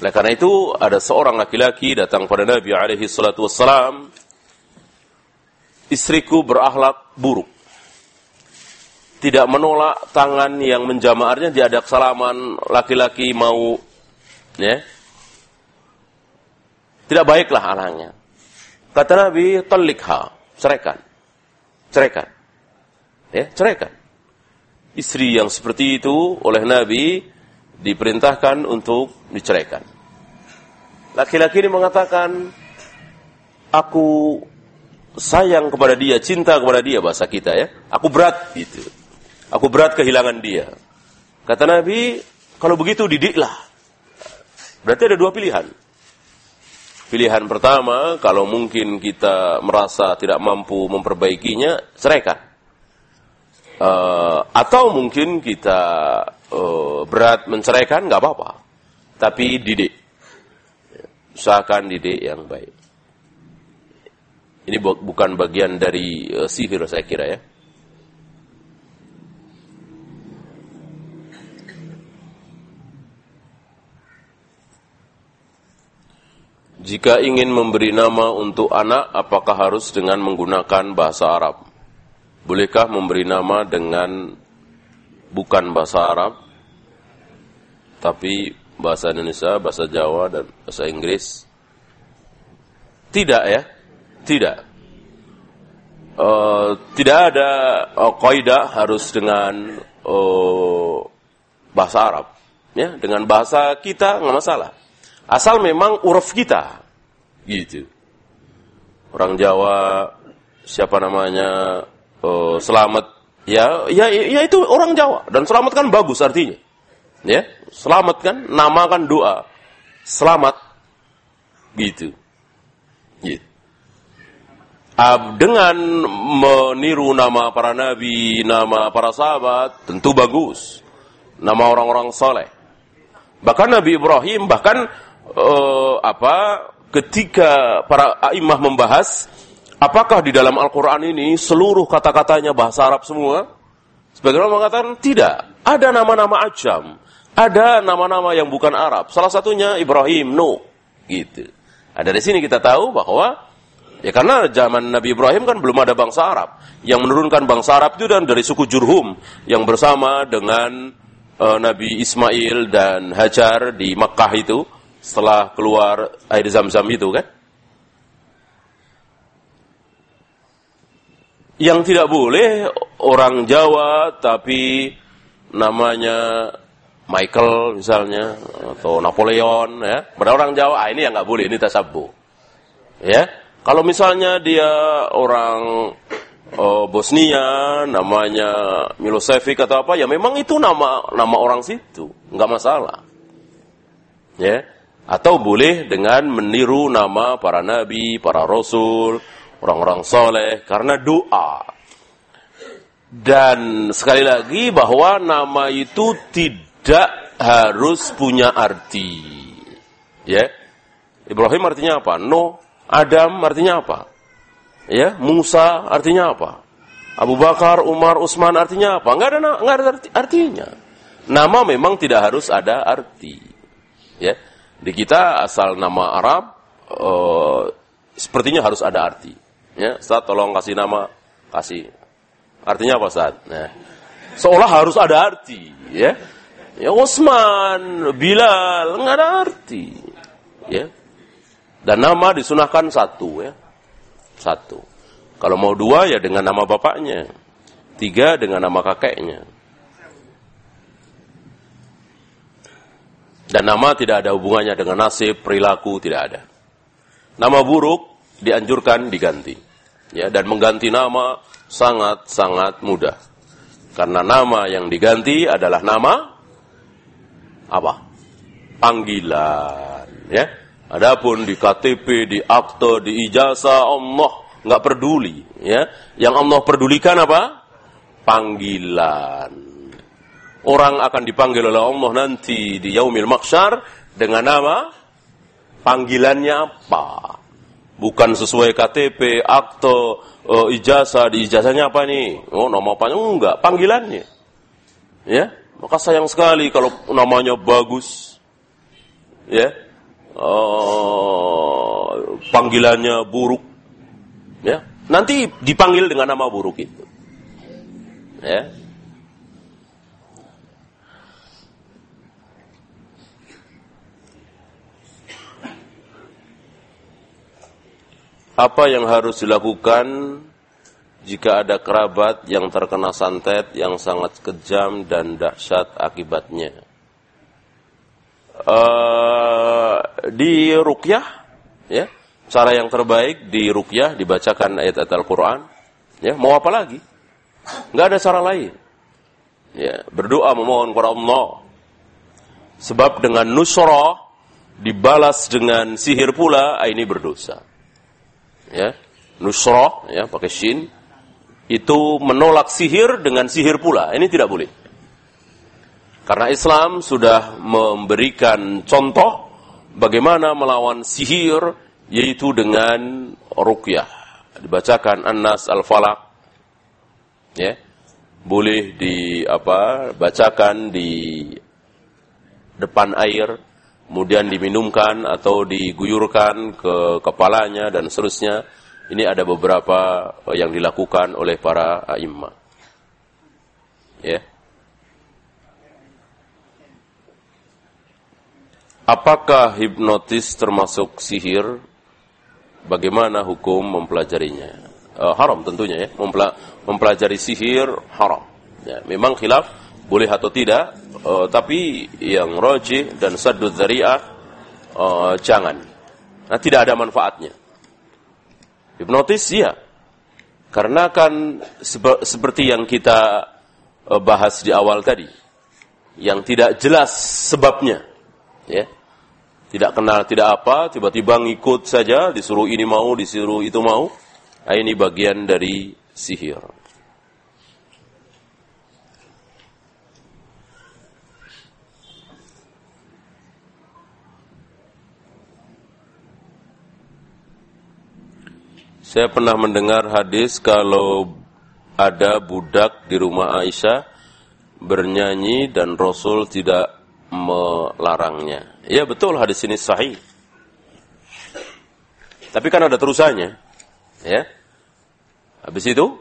Oleh karena itu, ada seorang laki-laki datang pada Nabi alaihi salatu wassalam, istriku berakhlak buruk. Tidak menolak tangan yang menjamaarnya diadak salaman laki-laki mau ya, tidak baiklah anaknya. Kata Nabi, talikha, ceraikan. Ceraikan. Ya, ceraikan. Istri yang seperti itu oleh Nabi diperintahkan untuk diceraikan. Laki-laki ini mengatakan, aku sayang kepada dia, cinta kepada dia bahasa kita ya. Aku berat gitu. Aku berat kehilangan dia. Kata Nabi, kalau begitu didiklah. Berarti ada dua pilihan. Pilihan pertama, kalau mungkin kita merasa tidak mampu memperbaikinya, ceraikan. Uh, atau mungkin kita uh, berat menceraikan, nggak apa-apa. Tapi didik. Usahakan didik yang baik. Ini bu bukan bagian dari uh, sihir saya kira ya. Jika ingin memberi nama untuk anak, apakah harus dengan menggunakan bahasa Arab? Bolehkah memberi nama dengan bukan bahasa Arab, tapi bahasa Indonesia, bahasa Jawa, dan bahasa Inggris? Tidak ya, tidak. Uh, tidak ada uh, kaidah harus dengan uh, bahasa Arab. Ya, dengan bahasa kita nggak masalah. Asal memang uruf kita. Gitu. Orang Jawa siapa namanya uh, selamat ya ya ya itu orang Jawa dan selamat kan bagus artinya. Ya, selamat kan nama kan doa. Selamat gitu. Gitu. dengan meniru nama para nabi, nama para sahabat, tentu bagus. Nama orang-orang soleh. Bahkan Nabi Ibrahim, bahkan uh, apa ketika para imam membahas apakah di dalam Al-Qur'an ini seluruh kata-katanya bahasa Arab semua? Sebagian orang mengatakan tidak. Ada nama-nama ajam. Ada nama-nama yang bukan Arab. Salah satunya Ibrahim, Nuh. Gitu. Nah, dari sini kita tahu bahwa ya karena zaman Nabi Ibrahim kan belum ada bangsa Arab. Yang menurunkan bangsa Arab itu dan dari suku Jurhum yang bersama dengan uh, Nabi Ismail dan Hajar di Makkah itu setelah keluar air zam-zam itu kan. Yang tidak boleh orang Jawa tapi namanya Michael misalnya atau Napoleon ya. Pada orang Jawa ah, ini yang nggak boleh ini tasabu. Ya. Kalau misalnya dia orang uh, Bosnia namanya Milosevic atau apa ya memang itu nama nama orang situ, nggak masalah. Ya. Atau boleh dengan meniru nama para nabi, para rasul, orang-orang soleh karena doa. Dan sekali lagi bahwa nama itu tidak harus punya arti. Ya. Ibrahim artinya apa? No. Adam artinya apa? Ya, Musa artinya apa? Abu Bakar, Umar, Utsman artinya apa? Enggak ada enggak ada arti, artinya. Nama memang tidak harus ada arti. Ya. Di kita asal nama Arab uh, sepertinya harus ada arti. Ya, Ustaz tolong kasih nama, kasih. Artinya apa Ustaz? Nah, seolah harus ada arti, ya. Ya Utsman, Bilal, enggak ada arti. Ya. Dan nama disunahkan satu ya. Satu. Kalau mau dua ya dengan nama bapaknya. Tiga dengan nama kakeknya. Dan nama tidak ada hubungannya dengan nasib, perilaku, tidak ada. Nama buruk dianjurkan diganti ya dan mengganti nama sangat-sangat mudah. Karena nama yang diganti adalah nama apa? Panggilan, ya. Adapun di KTP, di akte, di ijazah Allah nggak peduli, ya. Yang Allah pedulikan apa? Panggilan. Orang akan dipanggil oleh Allah nanti di yaumil maksyar dengan nama panggilannya apa? bukan sesuai KTP, akte, uh, ijazah, di ijazahnya apa nih? Oh, nama apa? Enggak, panggilannya. Ya, maka sayang sekali kalau namanya bagus. Ya. Uh, panggilannya buruk. Ya. Nanti dipanggil dengan nama buruk itu. Ya. Apa yang harus dilakukan jika ada kerabat yang terkena santet yang sangat kejam dan dahsyat akibatnya? Uh, di rukyah, ya, cara yang terbaik di rukyah dibacakan ayat-ayat Al-Quran. Ya, mau apa lagi? Nggak ada cara lain. Ya, berdoa memohon kepada Allah. Sebab dengan nusrah dibalas dengan sihir pula, ah, ini berdosa ya nusroh ya pakai shin itu menolak sihir dengan sihir pula. Ini tidak boleh. Karena Islam sudah memberikan contoh bagaimana melawan sihir yaitu dengan ruqyah dibacakan An-Nas Al-Falaq. Ya. Boleh di apa bacakan di depan air kemudian diminumkan atau diguyurkan ke kepalanya dan seterusnya. Ini ada beberapa yang dilakukan oleh para imam. Ya. Apakah hipnotis termasuk sihir? Bagaimana hukum mempelajarinya? Uh, haram tentunya ya. Mempelajari sihir haram. Ya, memang khilaf boleh atau tidak uh, tapi yang roji dan sadud dzari'ah uh, jangan. Nah, tidak ada manfaatnya. Hipnotis ya. Karena kan seperti yang kita uh, bahas di awal tadi, yang tidak jelas sebabnya, ya. Tidak kenal, tidak apa, tiba-tiba ngikut saja, disuruh ini mau, disuruh itu mau. Nah, ini bagian dari sihir. Saya pernah mendengar hadis kalau ada budak di rumah Aisyah bernyanyi dan Rasul tidak melarangnya. Ya betul hadis ini sahih. Tapi kan ada terusannya. Ya. Habis itu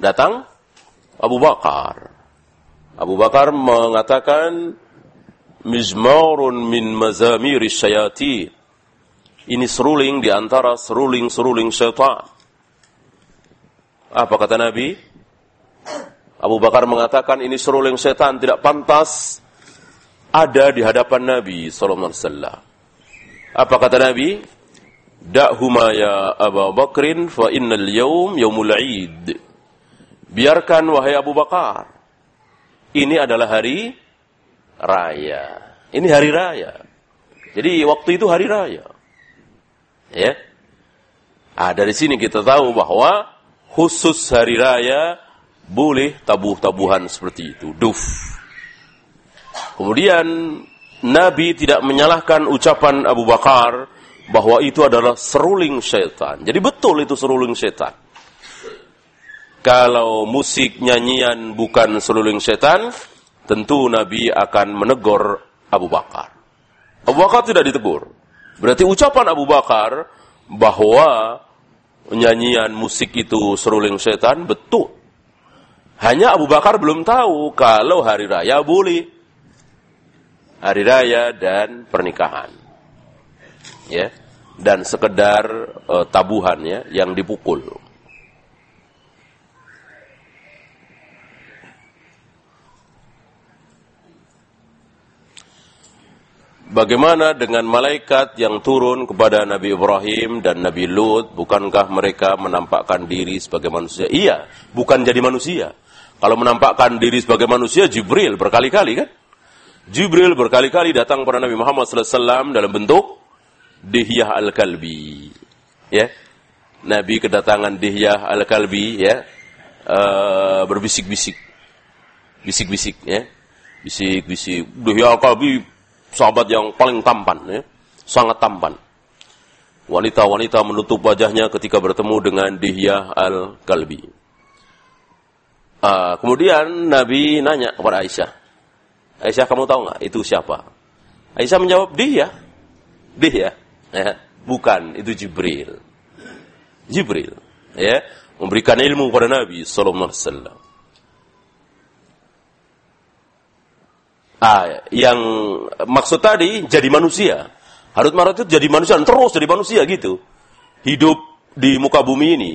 datang Abu Bakar. Abu Bakar mengatakan mizmarun min mazamiri syayati. Ini seruling di antara seruling-seruling syaitan. Apa kata Nabi? Abu Bakar mengatakan ini seruling setan tidak pantas ada di hadapan Nabi sallallahu alaihi wasallam. Apa kata Nabi? Da'huma ya Abu Bakrin fa innal yawm yaumul 'id. Biarkan wahai Abu Bakar. Ini adalah hari raya. Ini hari raya. Jadi waktu itu hari raya. Ya. Ah, dari sini kita tahu bahwa khusus hari raya boleh tabuh-tabuhan seperti itu. Duf. Kemudian Nabi tidak menyalahkan ucapan Abu Bakar bahwa itu adalah seruling syaitan. Jadi betul itu seruling syaitan. Kalau musik nyanyian bukan seruling syaitan, tentu Nabi akan menegur Abu Bakar. Abu Bakar tidak ditegur. Berarti ucapan Abu Bakar bahwa nyanyian musik itu seruling setan betul. Hanya Abu Bakar belum tahu kalau hari raya boleh. Hari raya dan pernikahan. Ya. Dan sekedar uh, tabuhan ya yang dipukul. Bagaimana dengan malaikat yang turun kepada Nabi Ibrahim dan Nabi Lut? Bukankah mereka menampakkan diri sebagai manusia? Iya, bukan jadi manusia. Kalau menampakkan diri sebagai manusia, Jibril berkali-kali kan? Jibril berkali-kali datang kepada Nabi Muhammad SAW dalam bentuk Dihyah Al-Kalbi. Ya, Nabi kedatangan Dihyah Al-Kalbi, ya, uh, berbisik-bisik, bisik-bisik, ya, bisik-bisik. Dihyah Al-Kalbi sahabat yang paling tampan, ya, sangat tampan. Wanita-wanita menutup wajahnya ketika bertemu dengan Dihyah al-Kalbi. Uh, kemudian Nabi nanya kepada Aisyah, Aisyah kamu tahu nggak itu siapa? Aisyah menjawab dia, dia, ya, bukan itu Jibril. Jibril, ya, memberikan ilmu kepada Nabi Sallallahu Alaihi Wasallam. Ah, yang maksud tadi jadi manusia. Harut Marut itu jadi manusia, terus jadi manusia gitu. Hidup di muka bumi ini.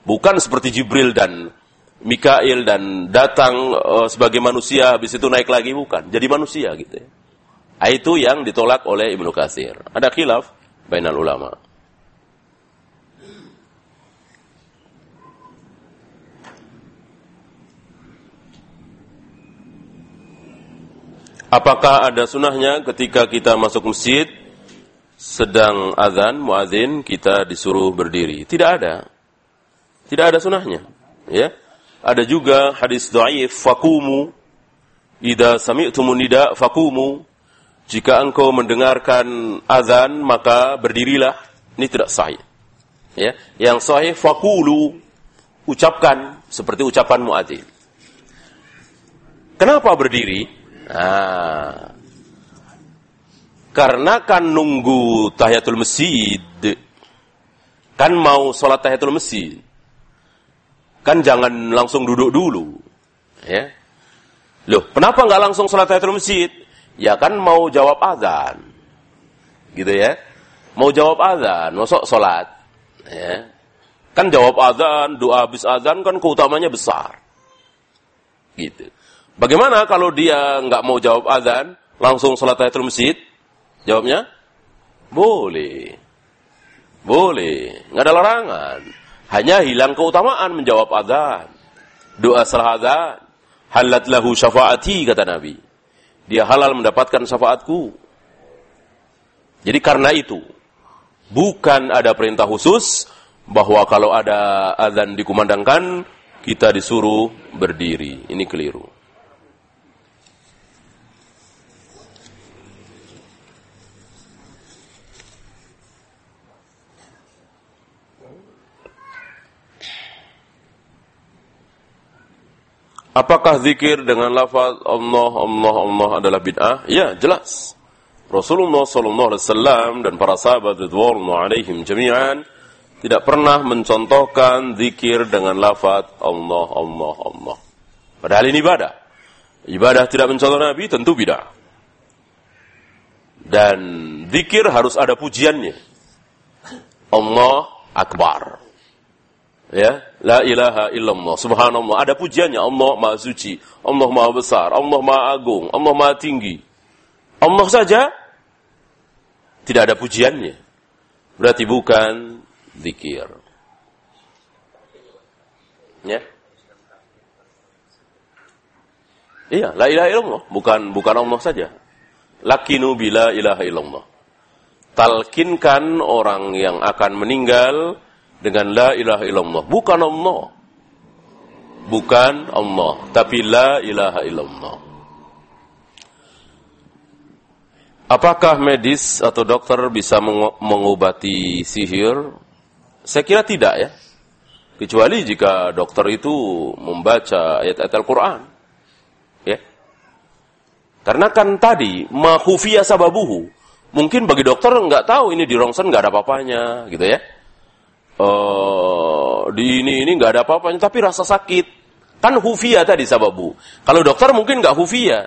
Bukan seperti Jibril dan Mikail dan datang uh, sebagai manusia, habis itu naik lagi, bukan. Jadi manusia gitu ya. Ah, itu yang ditolak oleh Ibnu Katsir. Ada khilaf bainal ulama. Apakah ada sunnahnya ketika kita masuk masjid sedang azan muadzin kita disuruh berdiri? Tidak ada. Tidak ada sunnahnya. Ya. Ada juga hadis dhaif fakumu idza sami'tumun nida fakumu jika engkau mendengarkan azan maka berdirilah. Ini tidak sahih. Ya, yang sahih fakulu ucapkan seperti ucapan muadzin. Kenapa berdiri? Nah, karena kan nunggu tahiyatul masjid, kan mau sholat tahiyatul masjid, kan jangan langsung duduk dulu, ya. Loh, kenapa nggak langsung sholat tahiyatul masjid? Ya kan mau jawab azan, gitu ya. Mau jawab azan, masuk sholat, ya. Kan jawab azan, doa habis azan kan keutamanya besar, gitu. Bagaimana kalau dia nggak mau jawab azan, langsung sholat tahiyatul masjid? Jawabnya, boleh. Boleh, nggak ada larangan. Hanya hilang keutamaan menjawab azan. Doa setelah azan, halat lahu syafaati kata Nabi. Dia halal mendapatkan syafaatku. Jadi karena itu, bukan ada perintah khusus bahwa kalau ada azan dikumandangkan, kita disuruh berdiri. Ini keliru. Apakah zikir dengan lafaz Allah Allah Allah adalah bid'ah? Ya, jelas. Rasulullah sallallahu alaihi wasallam dan para sahabat radhiyallahu alaihim jami'an tidak pernah mencontohkan zikir dengan lafaz Allah Allah Allah. Padahal ini ibadah. Ibadah tidak mencontoh Nabi tentu bid'ah. Dan zikir harus ada pujiannya. Allah Akbar. Ya, la ilaha illallah, subhanallah. Ada pujiannya Allah Maha Suci, Allah Maha Besar, Allah Maha Agung, Allah Maha Tinggi. Allah saja tidak ada pujiannya. Berarti bukan zikir. Ya. Iya, la ilaha illallah, bukan bukan Allah saja. Lakinu bila ilaha illallah. Talkinkan orang yang akan meninggal dengan la ilaha illallah. Bukan Allah. Bukan Allah, tapi la ilaha illallah. Apakah medis atau dokter bisa mengobati sihir? Saya kira tidak ya. Kecuali jika dokter itu membaca ayat-ayat Al-Quran. Ya. Karena kan tadi, mahufiyah sababuhu. Mungkin bagi dokter nggak tahu ini di rongsen nggak ada apa-apanya, gitu ya uh, di ini ini nggak ada apa-apanya, tapi rasa sakit. Kan hufia tadi sababu. Kalau dokter mungkin nggak hufia.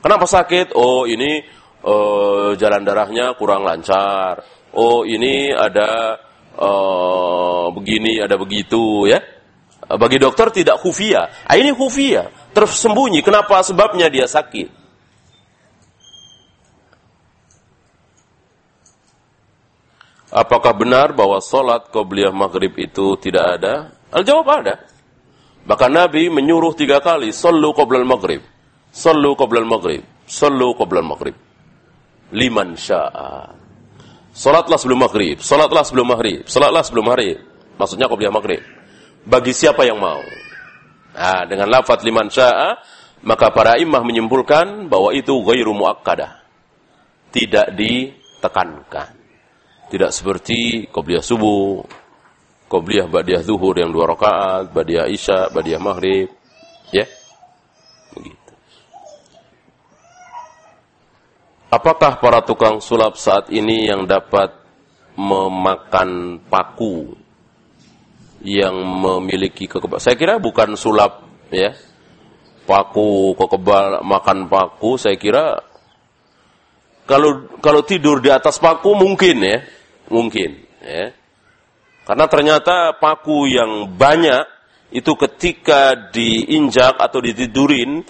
Kenapa sakit? Oh ini uh, jalan darahnya kurang lancar. Oh ini ada uh, begini, ada begitu ya. Bagi dokter tidak hufia. Ah, ini hufia, tersembunyi. Kenapa? Sebabnya dia sakit. Apakah benar bahwa sholat qobliyah maghrib itu tidak ada? Al-jawab ada. Bahkan Nabi menyuruh tiga kali, Sallu qoblal maghrib. Sallu qoblal maghrib. Sallu qoblal maghrib. Liman sya'a. Salatlah sebelum maghrib. Salatlah sebelum maghrib. Salatlah sebelum maghrib. Maksudnya qobliyah maghrib. Bagi siapa yang mau. Nah, dengan lafaz liman sya'a, maka para imah menyimpulkan bahwa itu ghairu muakkadah. Tidak ditekankan. Tidak seperti qobliyah subuh, qobliyah ba'diyah zuhur yang dua rakaat, ba'diyah isya, ba'diyah maghrib. Ya. Begitu. Apakah para tukang sulap saat ini yang dapat memakan paku yang memiliki kekebalan? Saya kira bukan sulap ya. Paku, kekebal, makan paku, saya kira kalau kalau tidur di atas paku mungkin ya mungkin ya. Karena ternyata paku yang banyak itu ketika diinjak atau ditidurin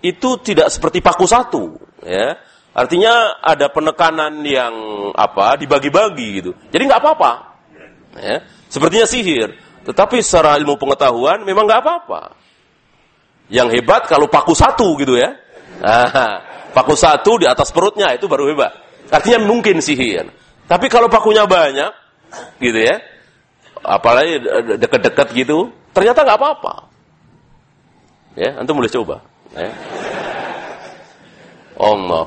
itu tidak seperti paku satu ya. Artinya ada penekanan yang apa dibagi-bagi gitu. Jadi nggak apa-apa. Ya. Sepertinya sihir, tetapi secara ilmu pengetahuan memang nggak apa-apa. Yang hebat kalau paku satu gitu ya. Nah, paku satu di atas perutnya itu baru hebat. Artinya mungkin sihir. Tapi kalau pakunya banyak, gitu ya, apalagi deket-deket gitu, ternyata nggak apa-apa. Ya, antum boleh coba. Ya. Allah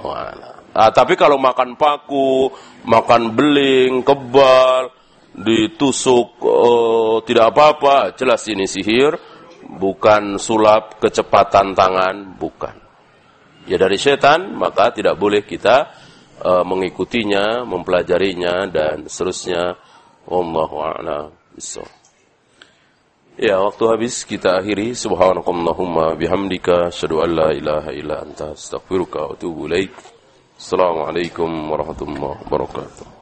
ah, tapi kalau makan paku, makan beling, kebal, ditusuk, uh, tidak apa-apa, jelas ini sihir, bukan sulap kecepatan tangan, bukan. Ya dari setan, maka tidak boleh kita uh, mengikutinya, mempelajarinya dan seterusnya. Wallahu a'lam Ya, waktu habis kita akhiri. Subhanakallahumma bihamdika asyhadu an la ilaha illa anta astaghfiruka wa atubu ilaik. Assalamualaikum warahmatullahi wabarakatuh.